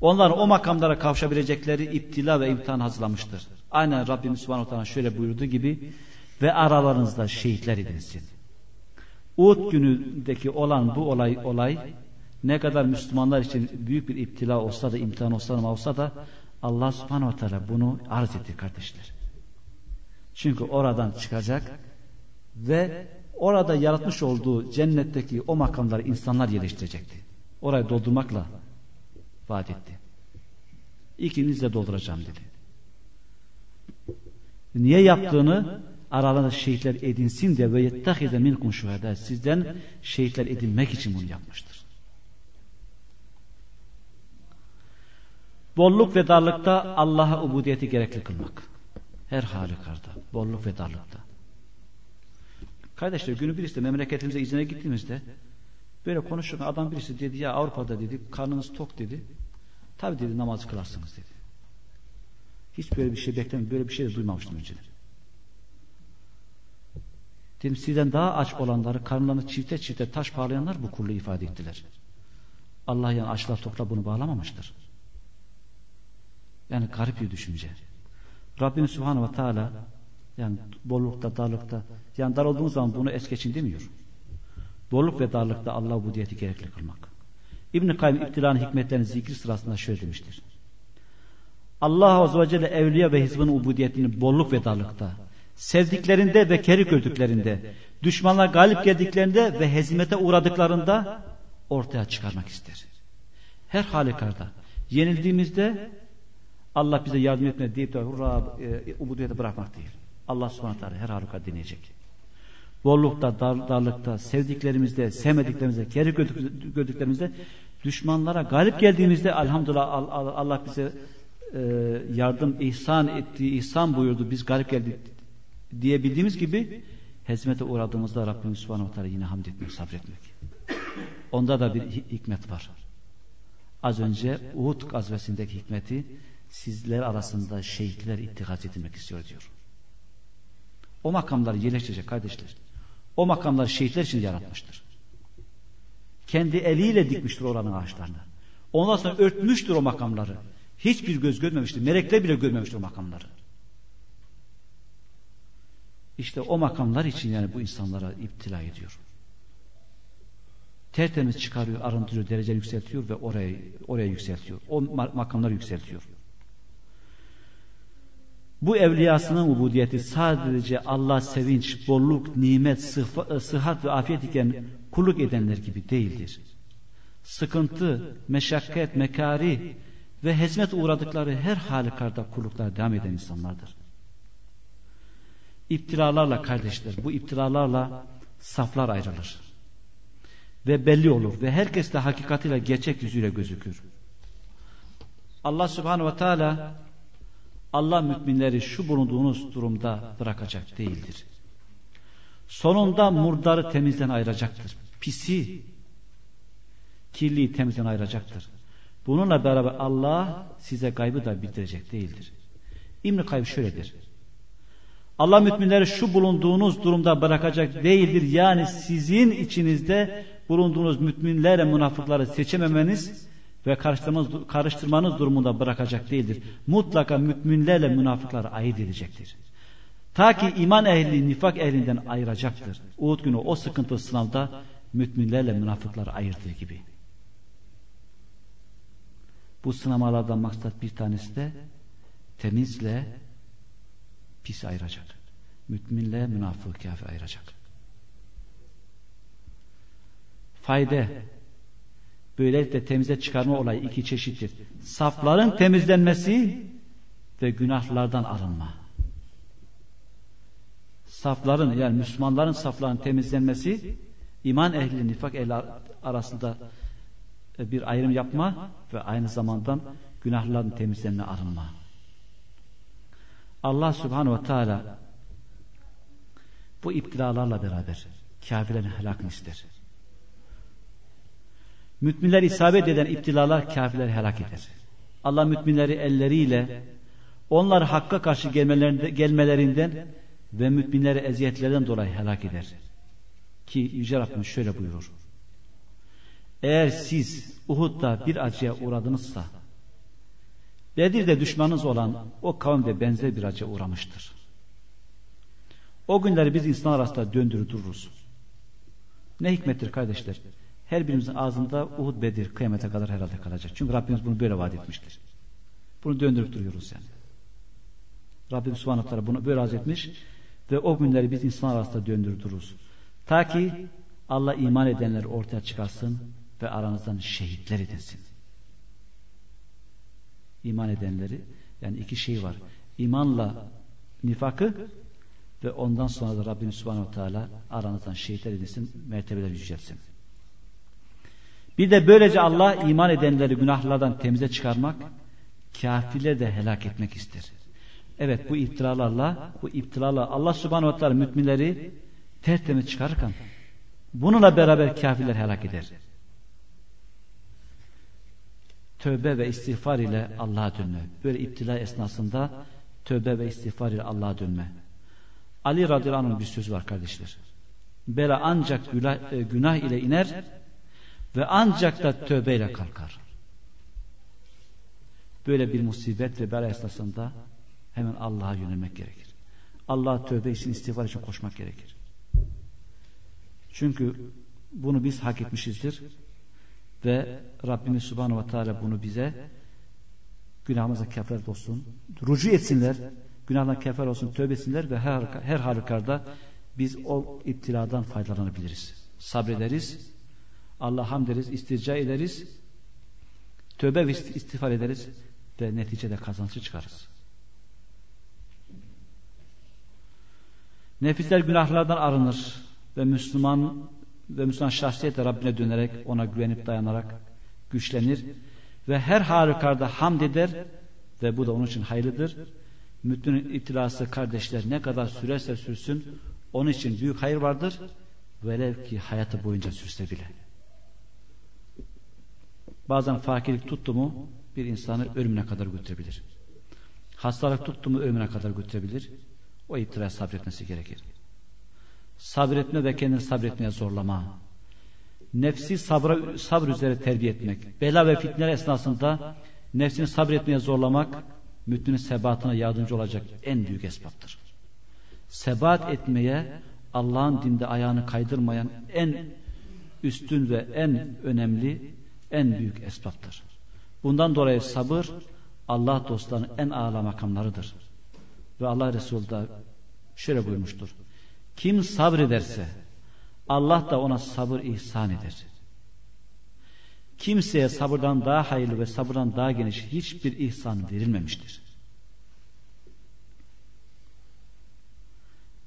Onların o makamlara kavuşabilecekleri iptila ve imtihan hazırlamıştır. Aynen Rabbimiz Subhanahu Teala şöyle buyurduğu gibi ve aralarınızda şehitler edilsin. Uhud günündeki olan bu olay olay ne kadar Müslümanlar için büyük bir iptila olsa da imtihan olsa da olsa da Allah Subhanahu Teala bunu arz etti kardeşler. Çünkü oradan çıkacak ve orada yaratmış olduğu cennetteki o makamları insanlar yerleştirecekti. Orayı doldurmakla vaat etti. İkiniz de dolduracağım dedi. Niye yaptığını aralarında şehitler edinsin diye ve yettehize minkum şuhada sizden şehitler edinmek için bunu yapmıştır. Bolluk ve darlıkta Allah'a ubudiyeti gerekli kılmak. Her halükarda. Bolluk ve darlıkta. Kardeşler günü birisi de memleketimize izine gittiğimizde böyle konuşurken adam birisi dedi ya Avrupa'da dedi karnınız tok dedi. Tabi dedi namazı kılarsınız dedi. Hiç böyle bir şey beklemedim. Böyle bir şey de duymamıştım önceden. Dedim sizden daha aç olanları karnlarını çifte çifte taş bağlayanlar bu kulluğu ifade ettiler. Allah yani açlar tokla bunu bağlamamıştır. Yani garip bir düşünce. Rabbimiz Subhanahu ve Teala yani bollukta, darlıkta yani dar olduğumuz zaman bunu es geçin demiyor. Bolluk ve darlıkta Allah bu diyeti gerekli kılmak. İbn-i Kayyum İptila'nın hikmetlerini zikir sırasında şöyle demiştir. Allah Azze ve Celle evliya ve hizbinin ubudiyetini bolluk ve darlıkta, sevdiklerinde ve keri gördüklerinde, düşmanlar galip geldiklerinde ve hezimete uğradıklarında ortaya çıkarmak ister. Her halükarda yenildiğimizde Allah bize yardım etmedi deyip de hurra e, ubudiyete bırakmak değil. Allah subhanahu teala her halükarda dinleyecek. Bollukta, dar, darlıkta, sevdiklerimizde, sevmediklerimizde, keri gördüklerimizde düşmanlara galip geldiğimizde elhamdülillah Allah bize e, yardım ihsan etti, ihsan buyurdu. Biz galip geldik diyebildiğimiz gibi hezmete uğradığımızda Rabbimiz Subhanahu Teala yine hamd etmek, sabretmek. Onda da bir hikmet var. Az önce Uhud gazvesindeki hikmeti sizler arasında şehitler ittikaz edilmek istiyor diyor. O makamları yerleştirecek kardeşler. O makamları şehitler için yaratmıştır. Kendi eliyle dikmiştir oranın ağaçlarını. Ondan sonra örtmüştür o makamları. Hiçbir göz görmemiştir. Melekler bile görmemiştir o makamları. İşte o makamlar için yani bu insanlara iptila ediyor. Tertemiz çıkarıyor, arındırıyor, derece yükseltiyor ve oraya oraya yükseltiyor. O makamları yükseltiyor. Bu evliyasının ubudiyeti sadece Allah sevinç, bolluk, nimet, sıhha, sıhhat ve afiyet iken kulluk edenler gibi değildir. Sıkıntı, meşakkat, mekari ve hizmet uğradıkları her halükarda kulluklar devam eden insanlardır. İptiralarla kardeşler, bu iptiralarla saflar ayrılır. Ve belli olur ve herkes de hakikatiyle gerçek yüzüyle gözükür. Allah subhanahu ve teala Allah müminleri şu bulunduğunuz durumda bırakacak değildir. Sonunda murdarı temizden ayıracaktır. Pisi, kirliyi temizden ayıracaktır. Bununla beraber Allah size gaybı da bildirecek değildir. İbn-i Kayyum şöyledir. Allah müminleri şu bulunduğunuz durumda bırakacak değildir. Yani sizin içinizde bulunduğunuz müminlerle münafıkları seçememeniz ve karıştırmanız, karıştırmanız durumunda bırakacak değildir. Mutlaka müminlerle münafıkları ayırt edecektir. Ta ki iman ehli nifak ehlinden ayıracaktır. Uhud günü o sıkıntı sınavda müminlerle münafıkları ayırdığı gibi. Bu sınamalardan maksat bir tanesi de temizle pis ayıracak. Müminle münafık kafir ayıracak. Fayda Böylelikle temize çıkarma olayı iki çeşittir. Safların temizlenmesi ve günahlardan arınma. Safların yani Müslümanların safların temizlenmesi iman ehli nifak ehli arasında bir ayrım yapma ve aynı zamanda günahların temizlenme arınma. Allah subhanehu ve teala bu iptilalarla beraber kafirlerin helakını ister. Müminler isabet eden iptilalar kafirleri helak eder. Allah müminleri elleriyle onlar hakka karşı gelmelerinden ve müminleri eziyetlerden dolayı helak eder. Ki Yüce Rabbimiz şöyle buyurur. Eğer siz Uhud'da bir acıya uğradınızsa Bedir'de düşmanınız olan o kavim de benzer bir acıya uğramıştır. O günleri biz insan arasında döndürür dururuz. Ne hikmettir kardeşler. Her birimizin ağzında Uhud Bedir kıyamete kadar herhalde kalacak. Çünkü Rabbimiz bunu böyle vaat etmiştir. Bunu döndürüp duruyoruz yani. Rabbim subhanahu bunu böyle arz etmiş ve o günleri biz insan arasında döndürür dururuz. Ta ki Allah iman edenleri ortaya çıkarsın ve aranızdan şehitler edilsin. İman edenleri yani iki şey var. İmanla nifakı ve ondan sonra da Rabbim Subhanahu Teala aranızdan şehitler edilsin, mertebeler yücelsin. Bir de böylece Allah iman edenleri günahlardan temize çıkarmak, kafirleri de helak etmek ister. Evet bu iptilalarla, bu iptilalarla Allah Subhanahu Teala müminleri tertemiz çıkarırken bununla beraber kafirler helak eder. Tövbe ve istiğfar ile Allah'a dönme. Böyle iptila esnasında tövbe ve istiğfar ile Allah'a dönme. Ali radıyallahu anh'ın bir sözü var kardeşler. Bela ancak günah, e, günah ile iner ve ancak da tövbeyle kalkar. Böyle bir musibet ve bela esnasında hemen Allah'a yönelmek gerekir. Allah'a tövbe için istiğfar için koşmak gerekir. Çünkü bunu biz hak etmişizdir ve Rabbimiz Subhanahu ve Teala bunu bize günahımıza kefaret olsun rucu etsinler günahdan kefer olsun tövbe etsinler ve her, her halükarda biz o iptiladan faydalanabiliriz sabrederiz Allah hamd ederiz istirca ederiz. Tövbe ve istiğfar ederiz ve neticede kazançlı çıkarız. Nefisler günahlardan arınır ve Müslüman ve Müslüman şahsiyetle Rabbine dönerek ona güvenip dayanarak güçlenir ve her halükarda hamd eder ve bu da onun için hayırlıdır. Mütlünün itilası kardeşler ne kadar sürerse sürsün onun için büyük hayır vardır. Velev ki hayatı boyunca sürse bile. Bazen fakirlik tuttu mu bir insanı ölümüne kadar götürebilir. Hastalık tuttu mu ölümüne kadar götürebilir. O iptilaya sabretmesi gerekir sabretme ve kendini sabretmeye zorlama. Nefsi sabra, sabr üzere terbiye etmek. Bela ve fitneler esnasında nefsini sabretmeye zorlamak müminin sebatına yardımcı olacak en büyük esbaptır. Sebat etmeye Allah'ın dinde ayağını kaydırmayan en üstün ve en önemli en büyük esbaptır. Bundan dolayı sabır Allah dostlarının en ağla makamlarıdır. Ve Allah Resulü da şöyle buyurmuştur. Kim sabrederse Allah da ona sabır ihsan eder. Kimseye sabırdan daha hayırlı ve sabırdan daha geniş hiçbir ihsan verilmemiştir.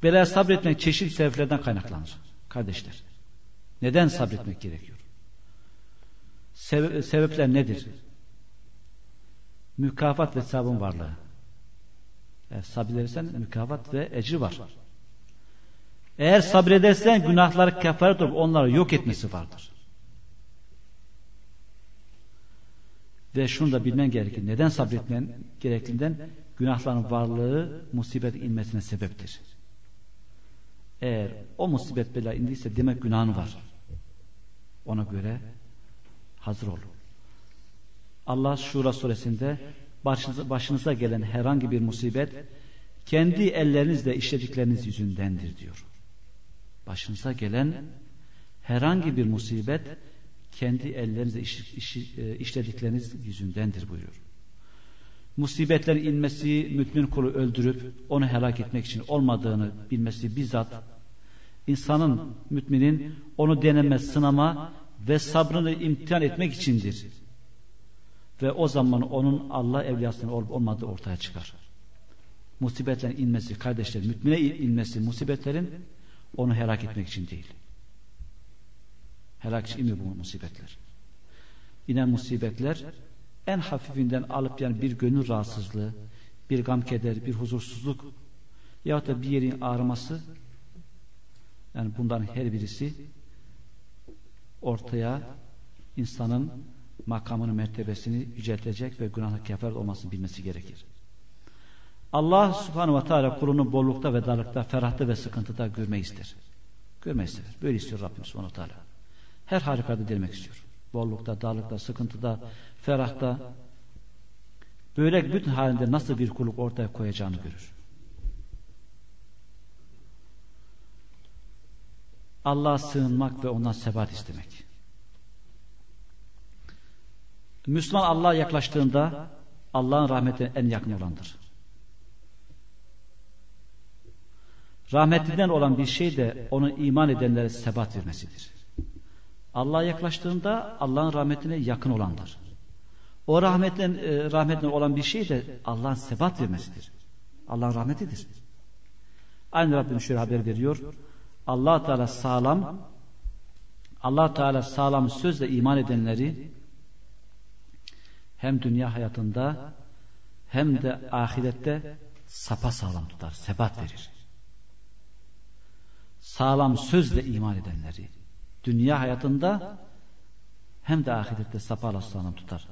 Belaya sabretmek çeşitli sebeplerden kaynaklanır. Kardeşler. Neden sabretmek gerekiyor? Sebe sebepler nedir? Mükafat ve sabın varlığı. Eğer sabredilirsen mükafat ve ecri var. Eğer sabredersen günahları kefaret olup onları yok etmesi vardır. Ve şunu da bilmen gerekir. Neden sabretmen gerektiğinden günahların varlığı musibet inmesine sebeptir. Eğer o musibet bela indiyse demek günahın var. Ona göre hazır ol. Allah Şura suresinde başınıza, başınıza gelen herhangi bir musibet kendi ellerinizle işledikleriniz yüzündendir diyor başınıza gelen herhangi bir musibet kendi ellerinizle iş, iş, e, işledikleriniz yüzündendir buyuruyor. Musibetlerin inmesi mümin kulu öldürüp onu helak etmek için olmadığını bilmesi bizzat insanın müminin onu deneme, sınama ve sabrını imtihan etmek içindir. Ve o zaman onun Allah evliyasının olup olmadığı ortaya çıkar. Musibetlerin inmesi, kardeşler, mümine inmesi, musibetlerin onu helak etmek için değil. Helak için mi bu musibetler? İnen musibetler en hafifinden alıp yani bir gönül rahatsızlığı, bir gam keder, bir huzursuzluk yahut da bir yerin ağrıması yani bunların her birisi ortaya insanın makamını, mertebesini yüceltecek ve günahı kefaret olmasını bilmesi gerekir. Allah subhanahu ve teala kulunu bollukta ve darlıkta, ferahta ve sıkıntıda görmeyi ister. Görmeyi ister. Böyle istiyor Rabbim subhanahu ve teala. Her harikada demek istiyor. Bollukta, darlıkta, sıkıntıda, ferahta, böyle bütün halinde nasıl bir kulluk ortaya koyacağını görür. Allah'a sığınmak ve ondan sebat istemek. Müslüman Allah'a yaklaştığında Allah'ın rahmetine en yakın olandır. Rahmetinden olan bir şey de onu iman edenlere sebat vermesidir. Allah'a yaklaştığında Allah'ın rahmetine yakın olandır. O rahmetten, e, rahmetten olan bir şey de Allah'ın sebat vermesidir. Allah'ın rahmetidir. Aynı Rabbim şöyle haber veriyor. Allah Teala sağlam Allah Teala sağlam sözle iman edenleri hem dünya hayatında hem de ahirette sapa sağlam tutar, sebat verir. Sağlam sözle iman edenleri dünya hayatında hem de ahirette sapa sağlam tutar.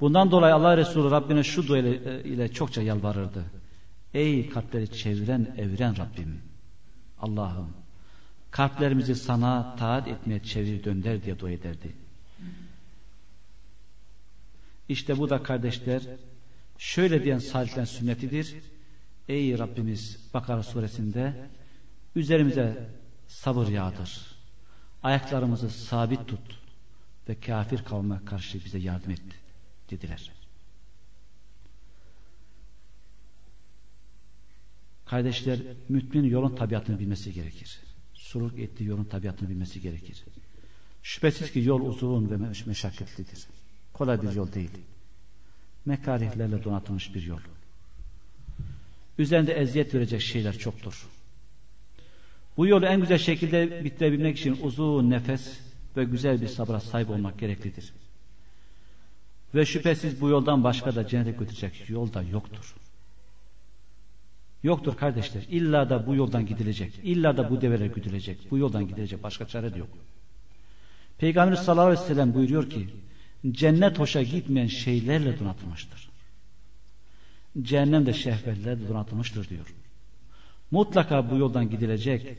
Bundan dolayı Allah Resulü Rabbine şu dua ile, ile çokça yalvarırdı. Ey kalpleri çeviren, eviren Rabbim. Allah'ım kalplerimizi sana taat etmeye çevir dönder diye dua ederdi. İşte bu da kardeşler şöyle diyen salihlerin sünnetidir. Ey Rabbimiz Bakara suresinde üzerimize sabır yağdır. Ayaklarımızı sabit tut ve kafir kavme karşı bize yardım et dediler. Kardeşler mümin yolun tabiatını bilmesi gerekir. Suluk ettiği yolun tabiatını bilmesi gerekir. Şüphesiz ki yol uzun ve meşakkatlidir. Kolay bir yol değil. Mekarihlerle donatılmış bir yol. Üzerinde eziyet verecek şeyler çoktur. Bu yolu en güzel şekilde bitirebilmek için uzun nefes ve güzel bir sabra sahip olmak gereklidir. Ve şüphesiz bu yoldan başka da cennete götürecek yol da yoktur. Yoktur kardeşler. İlla da bu yoldan gidilecek. İlla da bu develer gidilecek. Bu yoldan gidilecek. Başka çare de yok. Peygamber sallallahu aleyhi ve sellem buyuruyor ki cennet hoşa gitmeyen şeylerle donatılmıştır. Cehennem de şehvetlerle donatılmıştır diyor. Mutlaka bu yoldan gidilecek.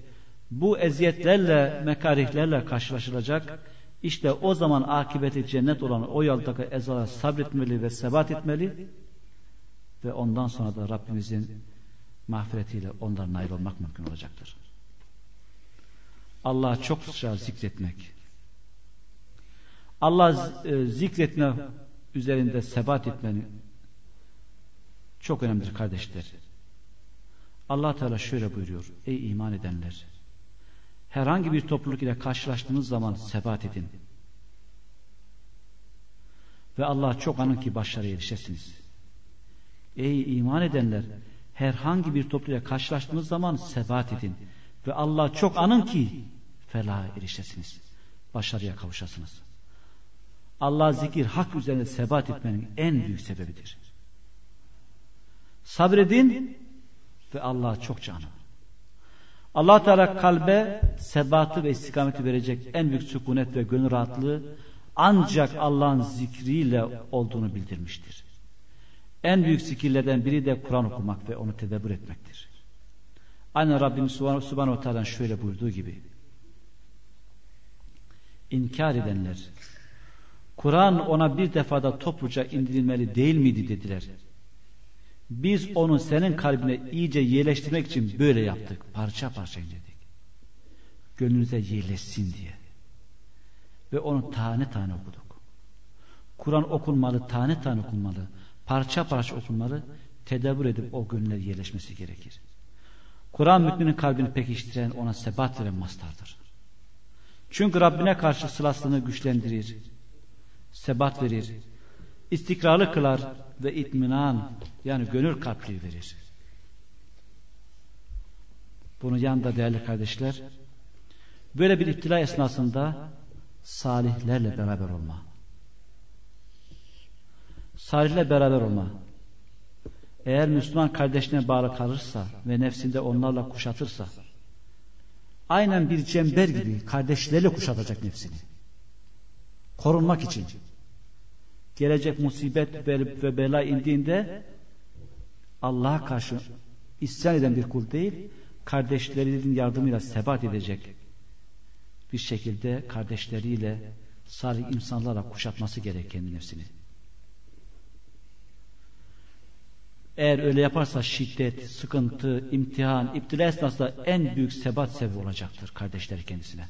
Bu eziyetlerle, mekarihlerle karşılaşılacak. İşte o zaman akıbeti cennet olan o yoldaki ezara sabretmeli ve sebat etmeli. Ve ondan sonra da Rabbimizin mağfiretiyle onlara nail olmak mümkün olacaktır. Allah'a çokça zikretmek, Allah e, zikretme üzerinde sebat etmeni çok önemlidir kardeşler. Allah Teala şöyle buyuruyor. Ey iman edenler! Herhangi bir topluluk ile karşılaştığınız zaman sebat edin. Ve Allah çok anın ki başarıya erişesiniz. Ey iman edenler! Herhangi bir topluluk ile karşılaştığınız zaman sebat edin. Ve Allah çok anın ki felaha erişesiniz. Başarıya kavuşasınız. Allah zikir hak üzerine sebat etmenin en büyük sebebidir. Sabredin ve Allah çok canı. Allah Teala kalbe sebatı ve istikameti verecek en büyük sükunet ve gönül rahatlığı ancak Allah'ın zikriyle olduğunu bildirmiştir. En büyük zikirlerden biri de Kur'an okumak ve onu tedebbür etmektir. Aynen Rabbimiz Subhanahu Teala şöyle buyurduğu gibi İnkar edenler Kur'an ona bir defada topluca indirilmeli değil miydi dediler. Biz onu senin kalbine iyice yerleştirmek için böyle yaptık. Parça parça indirdik. Gönlünüze yerleşsin diye. Ve onu tane tane okuduk. Kur'an okunmalı, tane tane okunmalı. Parça parça okunmalı. Tedabbür edip o gönüllere yerleşmesi gerekir. Kur'an müminin kalbini pekiştiren, ona sebat veren mastardır. Çünkü Rabbine karşı sılasını güçlendirir sebat verir, istikrarlı kılar ve itminan yani gönül kalpliği verir. Bunun yanında değerli kardeşler, böyle bir iptila esnasında salihlerle beraber olma. Salihlerle beraber olma. eğer Müslüman kardeşine bağlı kalırsa ve nefsinde onlarla kuşatırsa aynen bir cember gibi kardeşleriyle kuşatacak nefsini. Korunmak için. Gelecek musibet ve bela indiğinde Allah'a karşı isyan eden bir kul değil, kardeşlerinin yardımıyla sebat edecek bir şekilde kardeşleriyle salih insanlarla kuşatması gereken nefsini. Eğer öyle yaparsa şiddet, sıkıntı, imtihan, iptila esnasında en büyük sebat sebebi olacaktır kardeşleri kendisine.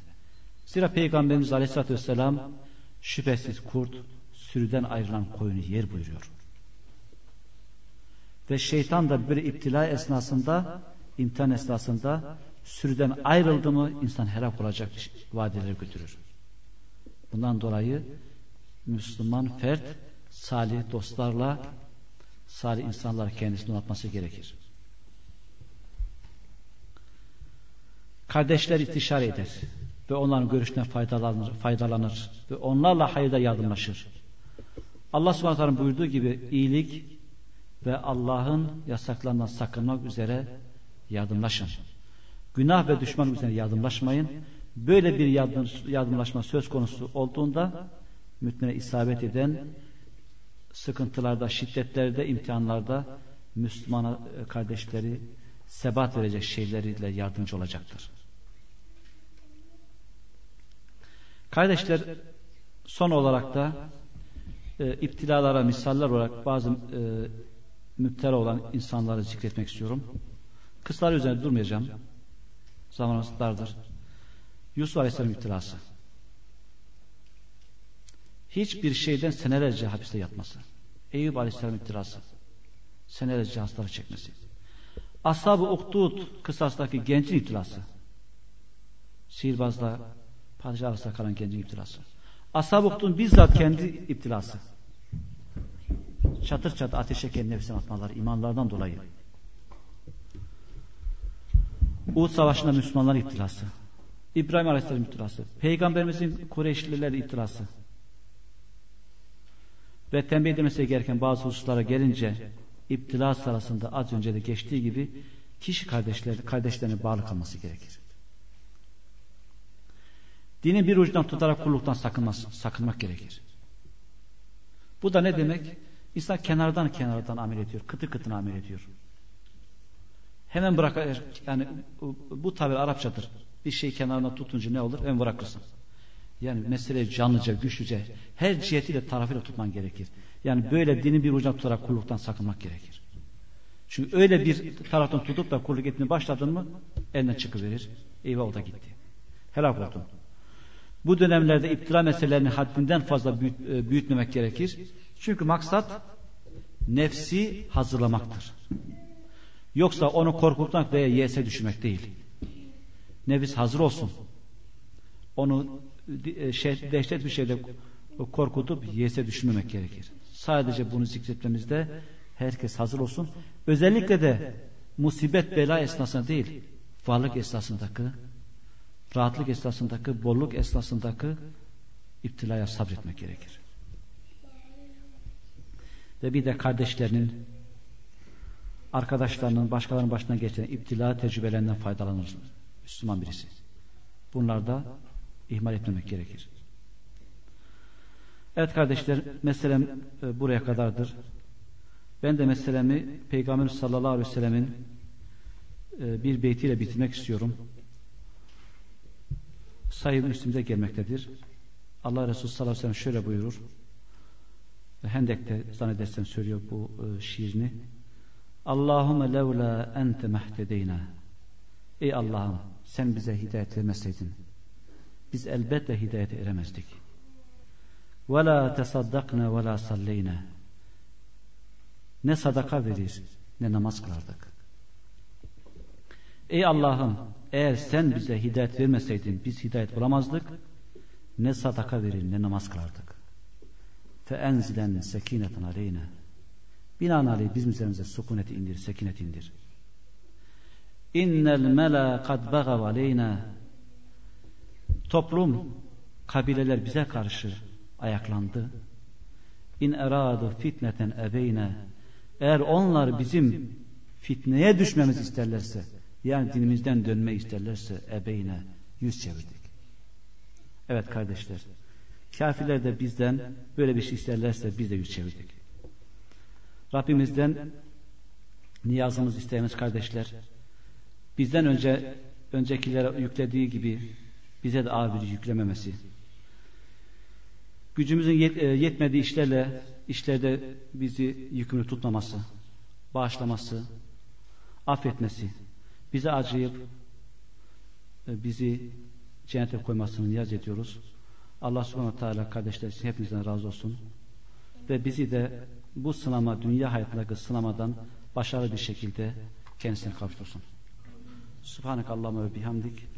Zira Peygamberimiz Aleyhisselatü Vesselam şüphesiz kurt sürüden ayrılan koyunu yer buyuruyor. Ve şeytan da böyle iptila esnasında, imtihan esnasında sürüden ayrıldı mı insan helak olacak vadeleri götürür. Bundan dolayı Müslüman fert salih dostlarla salih insanlar kendisini unutması gerekir. Kardeşler istişare eder ve onların görüşünden faydalanır, faydalanır ve onlarla hayırda yardımlaşır. Allah subhanahu buyurduğu gibi iyilik ve Allah'ın yasaklarından sakınmak üzere yardımlaşın. Günah ve düşman üzerine yardımlaşmayın. Böyle bir yardım, yardımlaşma söz konusu olduğunda mütmine isabet eden sıkıntılarda, şiddetlerde, imtihanlarda Müslüman kardeşleri sebat verecek şeyleriyle yardımcı olacaktır. Kardeşler son olarak da e, iptilalara misaller olarak bazı e, müptela olan insanları zikretmek istiyorum. Kıslar üzerinde durmayacağım. Zamanımız dardır. Yusuf Aleyhisselam iptilası. Hiçbir şeyden senelerce hapiste yatması. Eyüp Aleyhisselam iptilası. Senelerce hastalık çekmesi. Ashab-ı Uhdud kısastaki gencin iptilası. Sihirbazla padişah arasında kalan gencin iptilası. Ashab-ı Uhdud'un bizzat kendi iptilası. Çatır çatır ateşe kendi nefsini atmaları imanlardan dolayı. Uhud Savaşı'nda Müslümanların iptilası. İbrahim Aleyhisselam iptilası. Peygamberimizin Kureyşliler iptilası. Ve tembih edilmesi gereken bazı hususlara gelince iptila sırasında az önce de geçtiği gibi kişi kardeşler, kardeşlerine bağlı kalması gerekir. Dinin bir ucundan tutarak kulluktan sakınması, sakınmak gerekir. Bu da ne demek? İnsan kenardan kenardan amel ediyor. Kıtı kıtına amel ediyor. Hemen bırakır. Yani bu tabir Arapçadır. Bir şey kenarına tutunca ne olur? Hemen bırakırsın. Yani mesele canlıca, güçlüce, her cihetiyle tarafıyla tutman gerekir. Yani böyle dinin bir ucuna tutarak kulluktan sakınmak gerekir. Çünkü öyle bir taraftan tutup da kulluk etmeye başladın mı elinden çıkıverir. Eyvah o da gitti. Helak oldun. Bu dönemlerde iptila meselelerini haddinden fazla büyüt, e, büyütmemek gerekir. Çünkü maksat nefsi hazırlamaktır. Yoksa onu korkutmak veya yese düşürmek değil. Nefis hazır olsun. Onu şey, dehşet bir şeyde korkutup yese düşürmemek gerekir. Sadece bunu zikretmemizde herkes hazır olsun. Özellikle de musibet bela esnasında değil, varlık esnasındaki, rahatlık esnasındaki, bolluk esnasındaki iptilaya sabretmek gerekir. Ve bir de kardeşlerinin arkadaşlarının, başkalarının başına geçen iptila tecrübelerinden faydalanır Müslüman birisi. Bunlar da ihmal etmemek gerekir. Evet kardeşler, meselem e, buraya kadardır. Ben de meselemi Peygamber sallallahu aleyhi ve sellemin e, bir beytiyle bitirmek istiyorum. Sayı Müslim'de gelmektedir. Allah Resulü sallallahu aleyhi ve sellem şöyle buyurur. Hendek'te zannedersen söylüyor bu e, şiirini. Allahümme levla ente mehtedeyna. Ey Allah'ım sen bize hidayet vermeseydin biz elbette hidayete eremezdik. Ve la tesaddakna ve la salleyna. Ne sadaka verir ne namaz kılardık. Ey Allah'ım eğer sen bize hidayet vermeseydin biz hidayet bulamazdık. Ne sadaka verir ne namaz kılardık. Fe enzilen sekineten aleyna. Binaenaleyh bizim üzerimize sükuneti indir, sekinet indir. İnnel mela kad bagav aleyna. Toplum, kabileler bize karşı ayaklandı. İn eradu fitneten ebeyne. Eğer onlar bizim fitneye düşmemiz isterlerse yani dinimizden dönme isterlerse ebeyne yüz çevirdik. Evet kardeşler. Kafirler de bizden böyle bir şey isterlerse biz de yüz çevirdik. Rabbimizden niyazımız isteyemiz kardeşler. Bizden önce öncekilere yüklediği gibi bize de ağır bir yüklememesi. Gücümüzün yet, e, yetmediği işlerle işlerde bizi yükümlü tutmaması, bağışlaması, affetmesi, bize acıyıp e, bizi cennete koymasını niyaz ediyoruz. Allah subhanahu teala kardeşler hepinizden razı olsun. Ve bizi de bu sınama, dünya hayatındaki sınamadan başarılı bir şekilde kendisine kavuştursun. Subhanak Allahümme ve bihamdik.